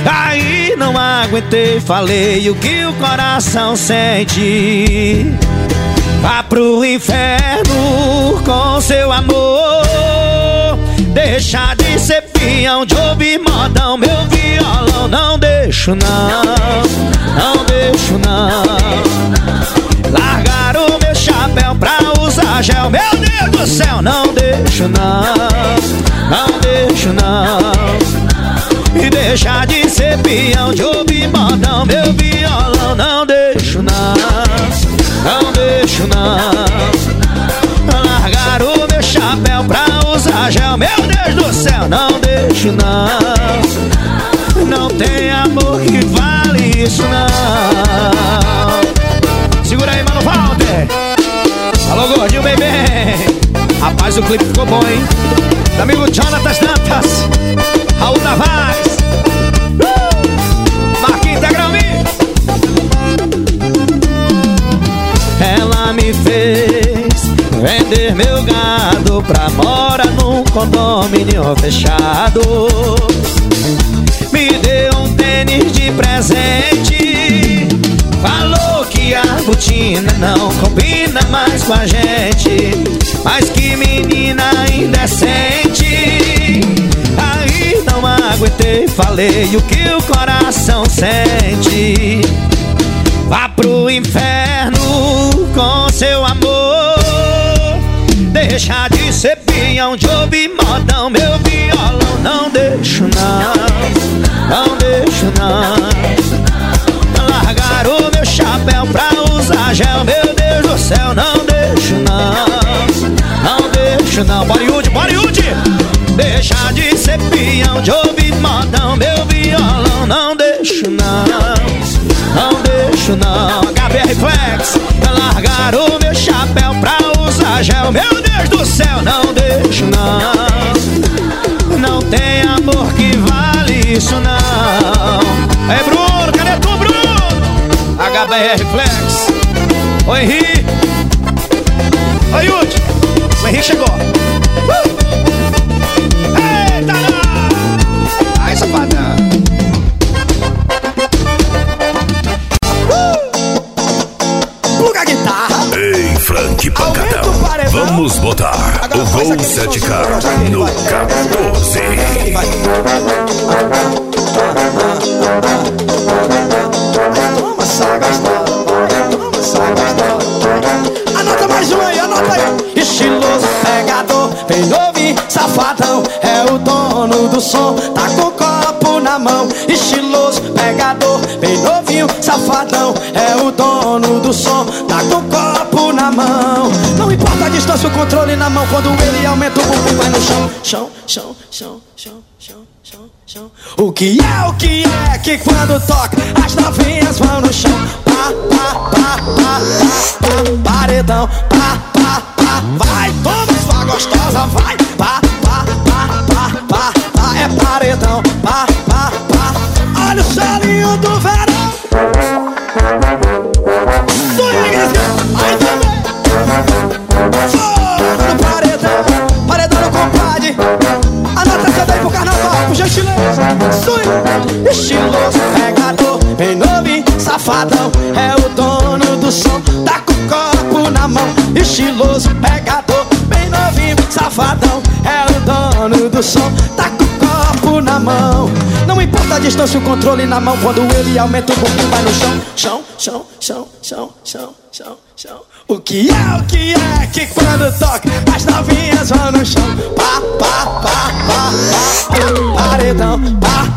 Speaker 11: Aí não aguentei, falei o que o coração sente. Vá pro inferno com seu amor. Deixa de ser peão, de ouvir modão Meu violão não deixo não, não deixo não. Largar o chapéu pra usar gel. Meu Deus do céu, não deixo não Não deixo não. E deixar de ser peão, de ouvir modão Meu violão não deixo não Não deixo não. Largar o meu chapéu pra usar gel. Meu Deus do céu, não deixo não. Não tem amor que vale isso não. Segura aí, mano, Walter Alô, gordinho, bebê Rapaz, o clipe ficou bom, hein? Meu amigo Jonathan Dantas Raul Tavares uh! Marquinhos Integral Ela me fez vender meu gado pra morar num condomínio fechado. Me deu um tênis de presente. A botina não combina mais com a gente. Mas que menina indecente. Aí não aguentei, falei o que o coração sente. Vá pro inferno com seu amor. Deixa de ser pião de ouvir modão. Meu violão não deixo não, não deixo não. Deixo não. Bollywood, Bollywood. Deixa de ser pião de ouvir modão. Meu violão não deixo não, não deixo não. HB Flex, largar o meu chapéu pra usar gel. Meu Deus do céu, não deixo não. Não tem amor que vale isso não. Ei Bruno, cadê tu, Bruno? HBR Flex. Oi Henrique. Oi Yudi. Henrique chegou. Uh! Eita, não! Ai, safadão.
Speaker 35: Pluga a guitarra.
Speaker 2: Ei, Frank Pancadão. Vamos botar o Gol 7K no 14.
Speaker 35: Do som, tá com copo na mão. Estiloso, pegador, bem novinho, safadão. É o dono do som, tá com copo na mão. Não importa a distância, o controle na mão. Quando ele aumenta o bumbum, vai no chão, chão, chão, chão, chão, chão, chão, chão. O que é, o que é que quando toca, as novinhas vão no chão. Pá, pá, pá, pá, pá, pá, paredão, importa a distância, o controle na mão. Quando ele aumenta o bumbum, vai no chão, chão, chão, chão, chão, chão, chão, chão. O que é, o que é que quando toca, as novinhas vão no chão. Pá, pá, pá, pá, pá, paredão, pá,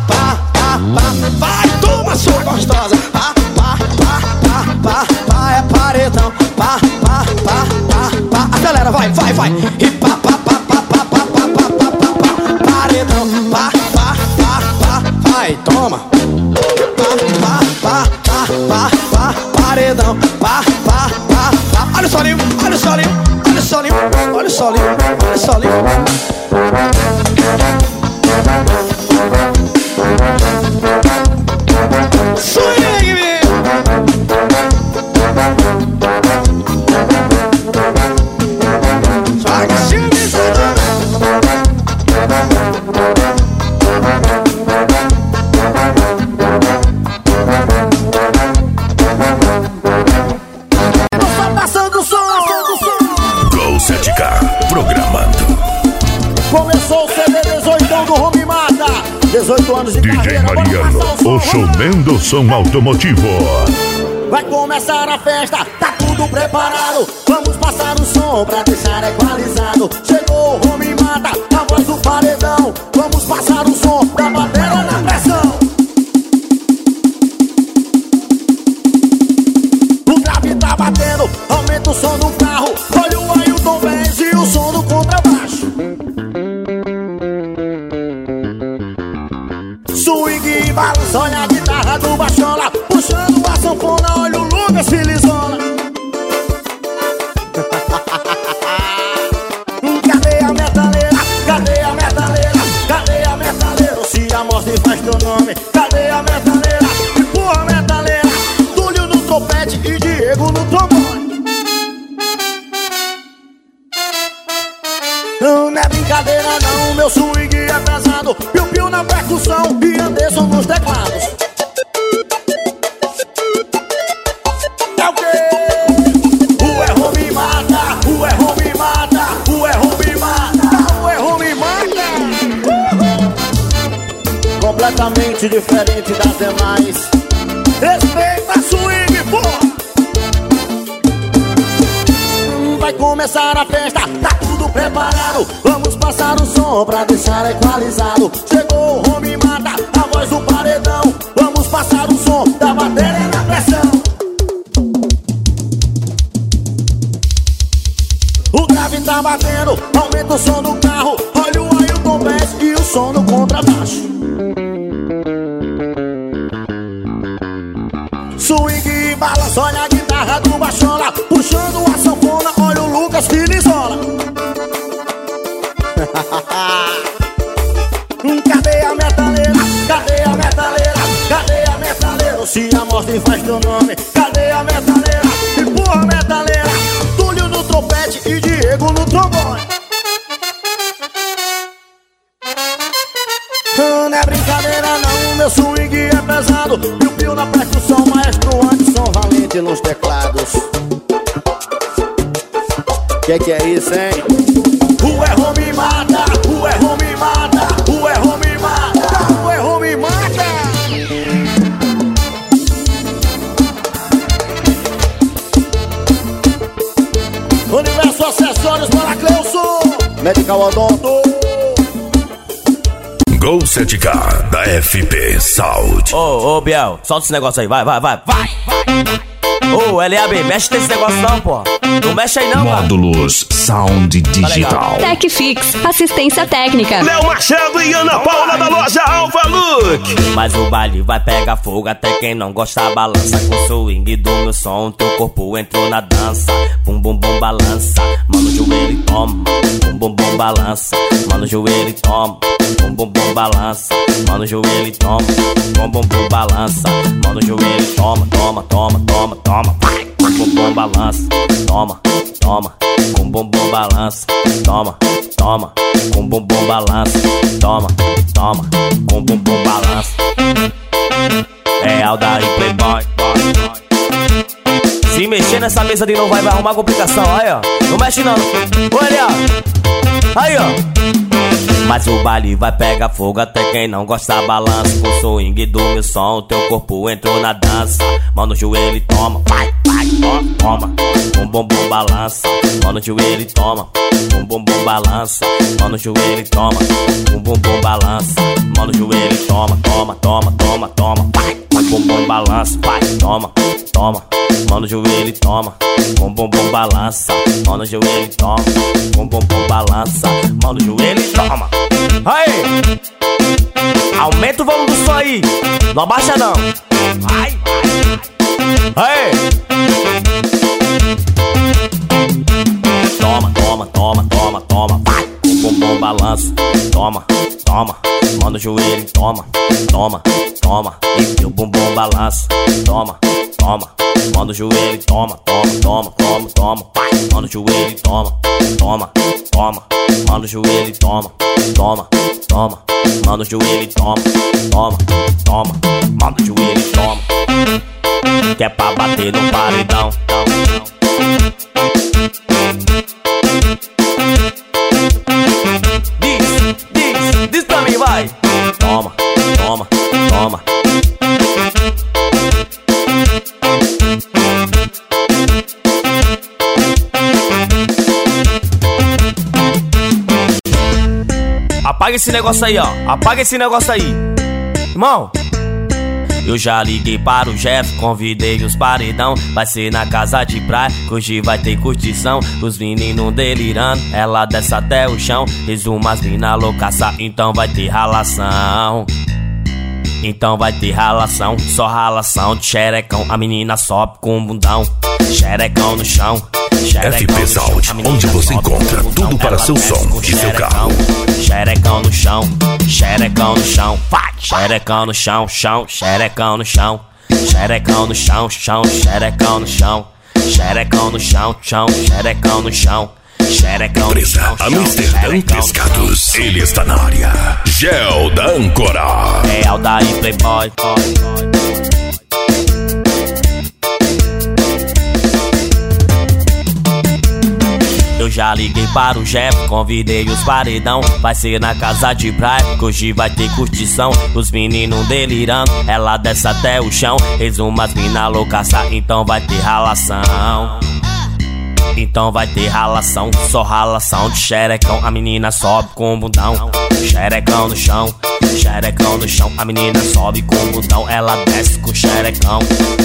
Speaker 35: som
Speaker 2: automotivo.
Speaker 35: Vai começar a festa, tá tudo preparado. Vamos passar o som pra deixar equalizado. Chegou o Rumi Mata, a voz do paredão.
Speaker 17: Completamente diferente das demais. Respeita swing, porra! Vai começar a festa, tá tudo preparado. Vamos passar o som pra deixar equalizado. Chegou o home mata, a voz do paredão. Vamos passar o som da bateria na pressão. O grave tá batendo, aumenta o som do carro. Olha o Ailton Bass e o som no contrabaixo. Balança, olha a guitarra do baixola Puxando a sanfona, olha o Lucas Filizola [LAUGHS] Cadê a metaleira? Cadê a metaleira? Cadê a metaleira? Se a morte faz teu nome Cadê a metaleira? Empurra a metaleira Túlio no trompete e Diego no trombone
Speaker 2: 7K da FP Saúde.
Speaker 23: Ô, ô, Biel, solta esse negócio aí, vai, vai, vai, vai! Ô, LAB, mexe nesse negócio não, pô. Não mexe aí não.
Speaker 7: Módulos Sound Digital.
Speaker 6: TecFix, assistência técnica.
Speaker 8: Léo Machado e Ana Paula da loja Alfa Look.
Speaker 23: Mas o baile vai pegar fogo até quem não gosta balança com o swing do meu som. Teu corpo entrou na dança. Bum bum bum balança, mano joelho e toma. Bum bum bum balança, mano joelho e toma. Bum bum bum balança, mano joelho e toma. Bum bum bum balança, mano joelho e toma, toma, toma, toma, toma. Vai, bum bum balança, toma, toma. Bum bum balança, toma, toma. Bum bum balança, toma, toma. Bum bum balança. É Aldair Playboy. Se mexer nessa mesa de novo vai, vai arrumar complicação, aí ó. Não mexe não. Olha, aí ó. Mas o baile vai pegar fogo até quem não gosta balança. Com o swing do meu som, teu corpo entrou na dança. Mano, o joelho toma, vai, vai, toma, toma. Bum bum balança, mano, o joelho toma. Bum bum balança, mano, o joelho toma. Bum bum balança, mano, o joelho toma Toma, toma, toma, toma, vai Bum bum balança, vai, toma, toma Mano, o joelho toma Bum bum bum balança, mano, o joelho toma Bum bum bum balança, mano, o joelho toma Aí! Aumenta o volume do som aí! Não abaixa não! Vai! Aí! Toma, toma, toma, toma, toma, vai! Bum bum bum balança, toma, toma, mano o joelho, toma, toma, toma, e teu bumbum balança, toma, toma, mano o joelho, toma, toma, toma, toma, toma, mano o joelho, toma, toma, toma, mano o joelho, toma, toma, toma, mano o joelho, toma, toma, toma, joelho, toma, que é pra bater no paredão, Diz, diz, diz pra mim, vai. Toma, toma, toma. Apaga esse negócio aí, ó. Apaga esse negócio aí. Irmão, eu já liguei para o Jeff, convidei os paredão. Vai ser na casa de praia, hoje vai ter curtição. Os meninos delirando, ela desce até o chão. Resuma as mina loucaça, então vai ter ralação. Então vai ter ralação, só ralação de xerecão. A menina sobe com o bundão, xerecão no chão. xerecão
Speaker 2: FP. Sound, onde você encontra tudo para seu som e seu carro.
Speaker 23: Xerecão no chão, xerecão no chão, vai, xerecão no chão, chão, xerecão no chão, xerecão no chão, chão, xerecão no chão, xerecão no chão, chão, xerecão no chão, xerecão chão,
Speaker 2: Amsterdã Pescados. Ele está na área. Gel da Âncora.
Speaker 23: É Aldair Playboy. Eu já liguei para o Jeff, convidei os paredão. Vai ser na casa de praia, que hoje vai ter curtição. Os meninos delirando, ela desce até o chão. Resumo as mina loucaça, então vai ter ralação. Então vai ter ralação, só ralação de xerecão. A menina sobe com o bundão, xerecão no chão, xerecão no chão. A menina sobe com o bundão, ela desce com xerecão,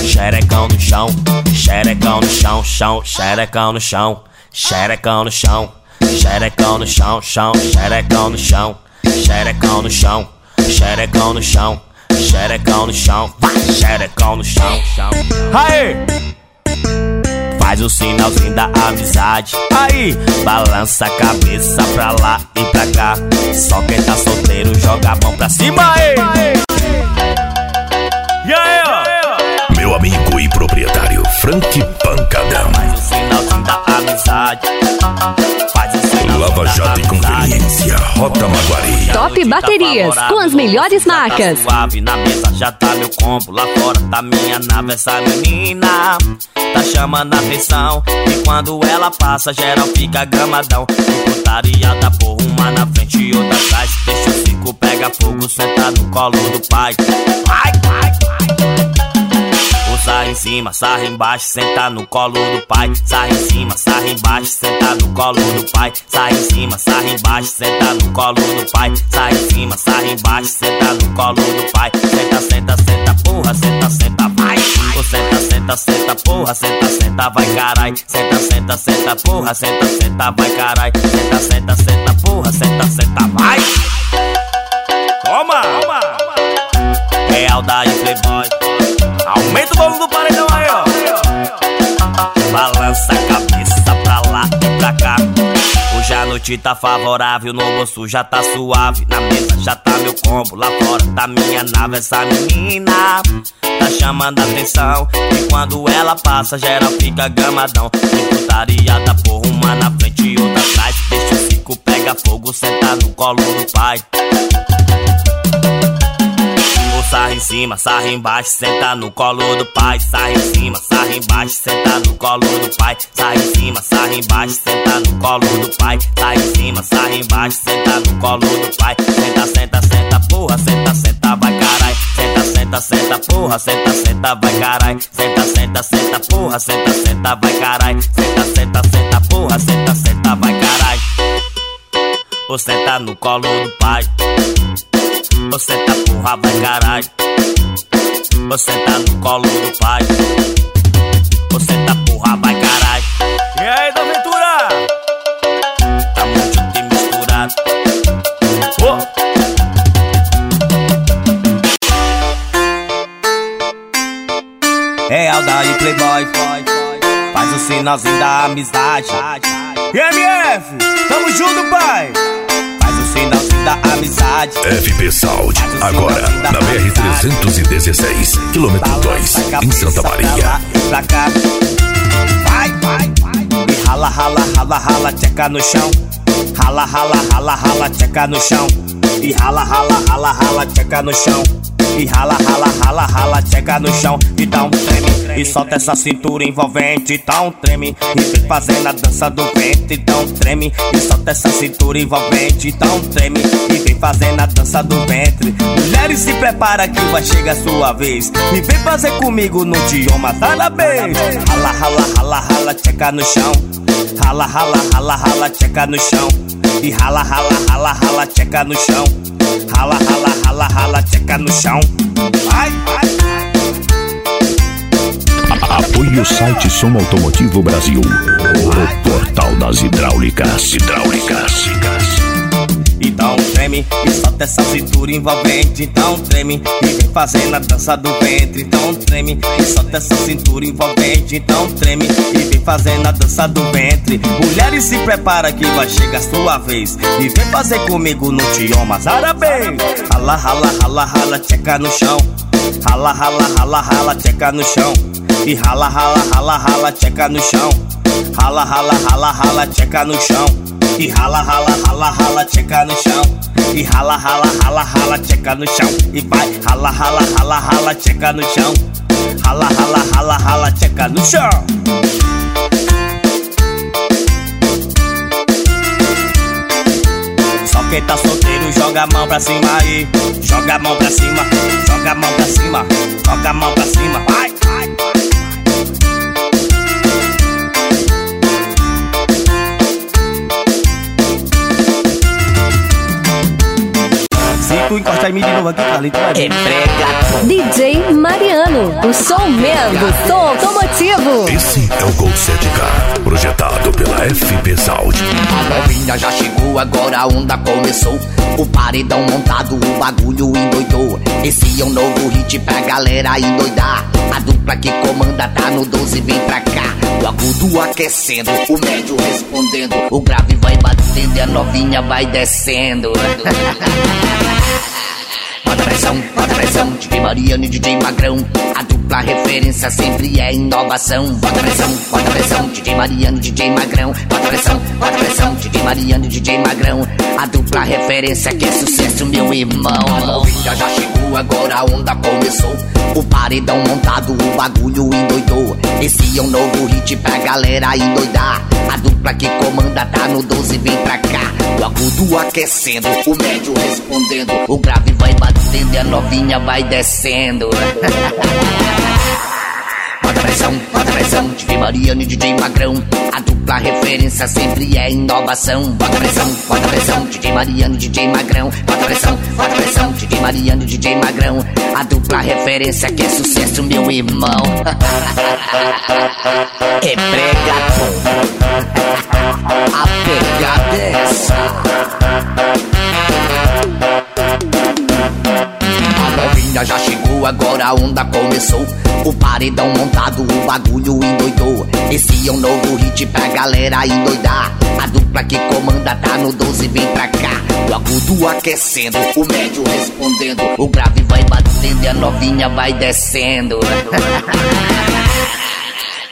Speaker 23: xerecão no chão, xerecão no chão, chão, xerecão no chão, xerecão no chão, xerecão no chão, chão, xerecão no chão, xerecão no chão, xerecão no chão, xerecão no chão, xerecão no chão, chão. Aê! Faz o sinalzinho da amizade. Aí, balança a cabeça pra lá e pra cá. Só quem tá solteiro joga a mão pra cima. Aí. E aí, ó?
Speaker 2: Meu amigo e proprietário Frank Pancadão.
Speaker 23: Faz o sinalzinho da amizade.
Speaker 2: Lava
Speaker 23: da
Speaker 2: Jato e
Speaker 23: amizade.
Speaker 2: Conveniência. Rota Maguari.
Speaker 6: Top Baterias, com as melhores marcas.
Speaker 23: Tá suave, na mesa já tá meu combo. Lá fora tá minha nave, essa menina tá chamando a atenção. E quando ela passa, geral fica gamadão. E putaria da porra, uma na frente e outra atrás. Deixa o cinco, pega fogo, senta no colo do pai. Vai, vai, vai. Sarra em cima, sarra embaixo, senta no colo do pai. Sarra em cima, sarra embaixo, senta no colo do pai. Sarra em cima, sarra embaixo, senta no colo do pai. Sarra em cima, sarra embaixo, senta no colo do pai. Senta, senta, senta, porra, senta, senta, vai. Senta, senta, senta, porra, senta, senta, vai, carai. Senta, senta, senta, porra, senta, senta, vai, carai. Senta, senta, senta, porra, senta, senta, vai. Toma! Toma! É Aldair Playboy. Aumenta o volume do paredão aí, ó. Balança a cabeça pra lá e pra cá. Hoje a noite tá favorável, no bolso já tá suave. Na mesa já tá meu combo, lá fora tá minha nave. Essa menina tá chamando a atenção. E quando ela passa, geral fica gamadão. E putaria da porra, uma na frente e outra atrás. Deixa o cinco, pega fogo, senta no colo do pai. Sarra em cima, sarra embaixo, senta no colo do pai. Sarra em cima, sarra embaixo, senta no colo do pai. Sarra em cima, sarra embaixo, senta no colo do pai. Sarra em cima, sarra embaixo, senta no colo do pai. Senta, senta, senta, porra, senta, senta, vai carai. Senta, senta, senta, porra, senta, senta, vai carai. Senta, senta, senta, porra, senta, senta, vai carai. Senta, senta, senta, porra, senta, senta, vai carai. Ou senta no colo do pai. Você tá porra, vai caralho. Você tá no colo do pai. Você tá porra, vai caralho. E aí, da Ventura? Tá muito de misturado. É Aldair Playboy. Faz o sinalzinho da amizade. E MF, tamo junto, pai. Da amizade.
Speaker 2: FP Sound. Agora na BR-316, quilômetro 2, em Santa Maria.
Speaker 23: Pra cá. Vai, vai, vai. E rala, rala, rala, rala, tcheca no chão. Rala, rala, rala, rala, tcheca no chão. E rala, rala, rala, rala, tcheca no chão. E rala, rala, rala, rala, tcheca no chão. E dá um treme. E solta essa cintura envolvente. Dá um treme. E vem fazendo a dança do ventre. Dá um treme. E solta essa cintura envolvente. Dá um treme. E vem fazendo a dança do ventre. Mulheres se prepara que vai chegar a sua vez. E vem fazer comigo no idioma parabéns. Rala, rala, rala, rala, tcheca no chão. Rala, rala, rala, rala, tcheca no chão. E rala, rala, rala, rala, tcheca no chão. Rala, rala, rala, rala, tcheca no chão. Vai, vai,
Speaker 7: Apoie o site Som Automotivo Brasil. O portal das hidráulicas. Hidráulicas.
Speaker 23: Então treme e solta essa cintura envolvente. Então treme e vem fazendo a dança do ventre. Então treme e solta essa cintura envolvente. Então treme e vem fazendo a dança do ventre. Mulheres se prepara que vai chegar a sua vez. E vem fazer comigo no idiomas árabes. Rala, rala, rala, rala, tcheca no chão. Rala, rala, rala, rala, tcheca no chão. E rala, rala, rala, rala, tcheca no chão. Rala, rala, rala, rala, tcheca no chão. E rala, rala, rala, rala, tcheca no chão. E rala, rala, rala, rala, tcheca no chão. E vai, rala, rala, rala, rala, tcheca no chão. Rala, rala, rala, rala, tcheca no chão. Só quem tá solteiro joga a mão pra cima aí. Joga a mão pra cima, joga a mão pra cima, joga a mão pra cima. Vai, vai. Se tu encostar em mim de novo aqui, Carlito, vai ver.
Speaker 6: DJ Mariano, o showman do som automotivo.
Speaker 2: Esse é o Gol 7K, projetado pela FP Sound.
Speaker 32: A novinha já chegou, agora a onda começou. O paredão montado, o bagulho endoidou. Esse é um novo hit pra galera endoidar. A dupla que comanda tá no 12, vem pra cá. Agudo aquecendo, o médio respondendo. O grave vai batendo e a novinha vai descendo. [LAUGHS] Pressão, bota pressão, DJ Mariano e DJ Magrão. A dupla referência sempre é inovação. Bota pressão, bota pressão, DJ Mariano e DJ Magrão. Bota pressão, bota pressão, DJ Mariano e DJ Magrão. A dupla referência que é sucesso, meu irmão. Novinha já chegou, agora a onda começou. O paredão montado, o bagulho endoidou. Esse é um novo hit pra galera endoidar. A dupla que comanda tá no 12, vem pra cá. O agudo aquecendo, o médio respondendo. O grave vai e a novinha vai descendo. [LAUGHS] Bota pressão, bota pressão, DJ Mariano e DJ Magrão. A dupla referência sempre é inovação. Bota pressão, bota pressão, DJ Mariano e DJ Magrão. Bota pressão, bota pressão, DJ Mariano e DJ Magrão. A dupla referência que é sucesso, meu irmão. [LAUGHS] é pregatão. A pegada é essa. Já chegou, agora a onda começou. O paredão montado, o bagulho endoidou. Esse é um novo hit pra galera endoidar. A dupla que comanda tá no 12, vem pra cá. O agudo aquecendo, o médio respondendo. O grave vai batendo e a novinha vai descendo. [LAUGHS]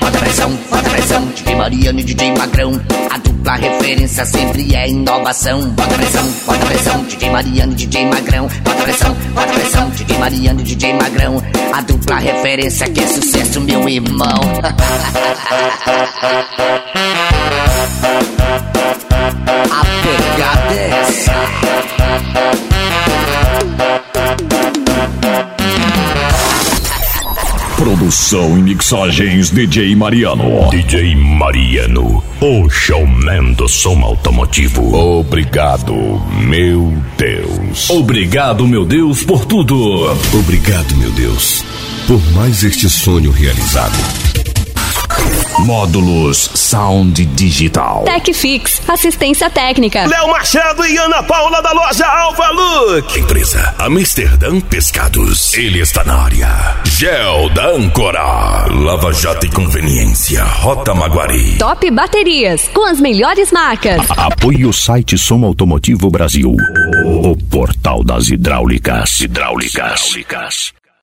Speaker 32: Bota pressão, bota pressão, DJ Mariano e DJ Magrão. A dupla referência sempre é inovação. Bota pressão, bota pressão, DJ Mariano e DJ Magrão. Bota pressão, bota pressão, DJ Mariano e DJ Magrão. A dupla referência que é sucesso, meu irmão. [LAUGHS] A pegada é essa.
Speaker 7: Produção e mixagens DJ Mariano.
Speaker 2: DJ Mariano, o showman do som automotivo.
Speaker 7: Obrigado, meu Deus.
Speaker 2: Obrigado, meu Deus, por tudo.
Speaker 36: Obrigado, meu Deus, por mais este sonho realizado.
Speaker 7: Módulos Sound Digital.
Speaker 6: Tecfix, assistência técnica.
Speaker 37: Léo Machado e Ana Paula da loja Alfa Look.
Speaker 2: Empresa Amsterdã Pescados. Ele está na área. Gel da Âncora. Lava Jato e Conveniência. Rota Maguari.
Speaker 6: Top Baterias, com as melhores marcas.
Speaker 7: Apoie o site Som Automotivo Brasil. O portal das hidráulicas. Hidráulicas.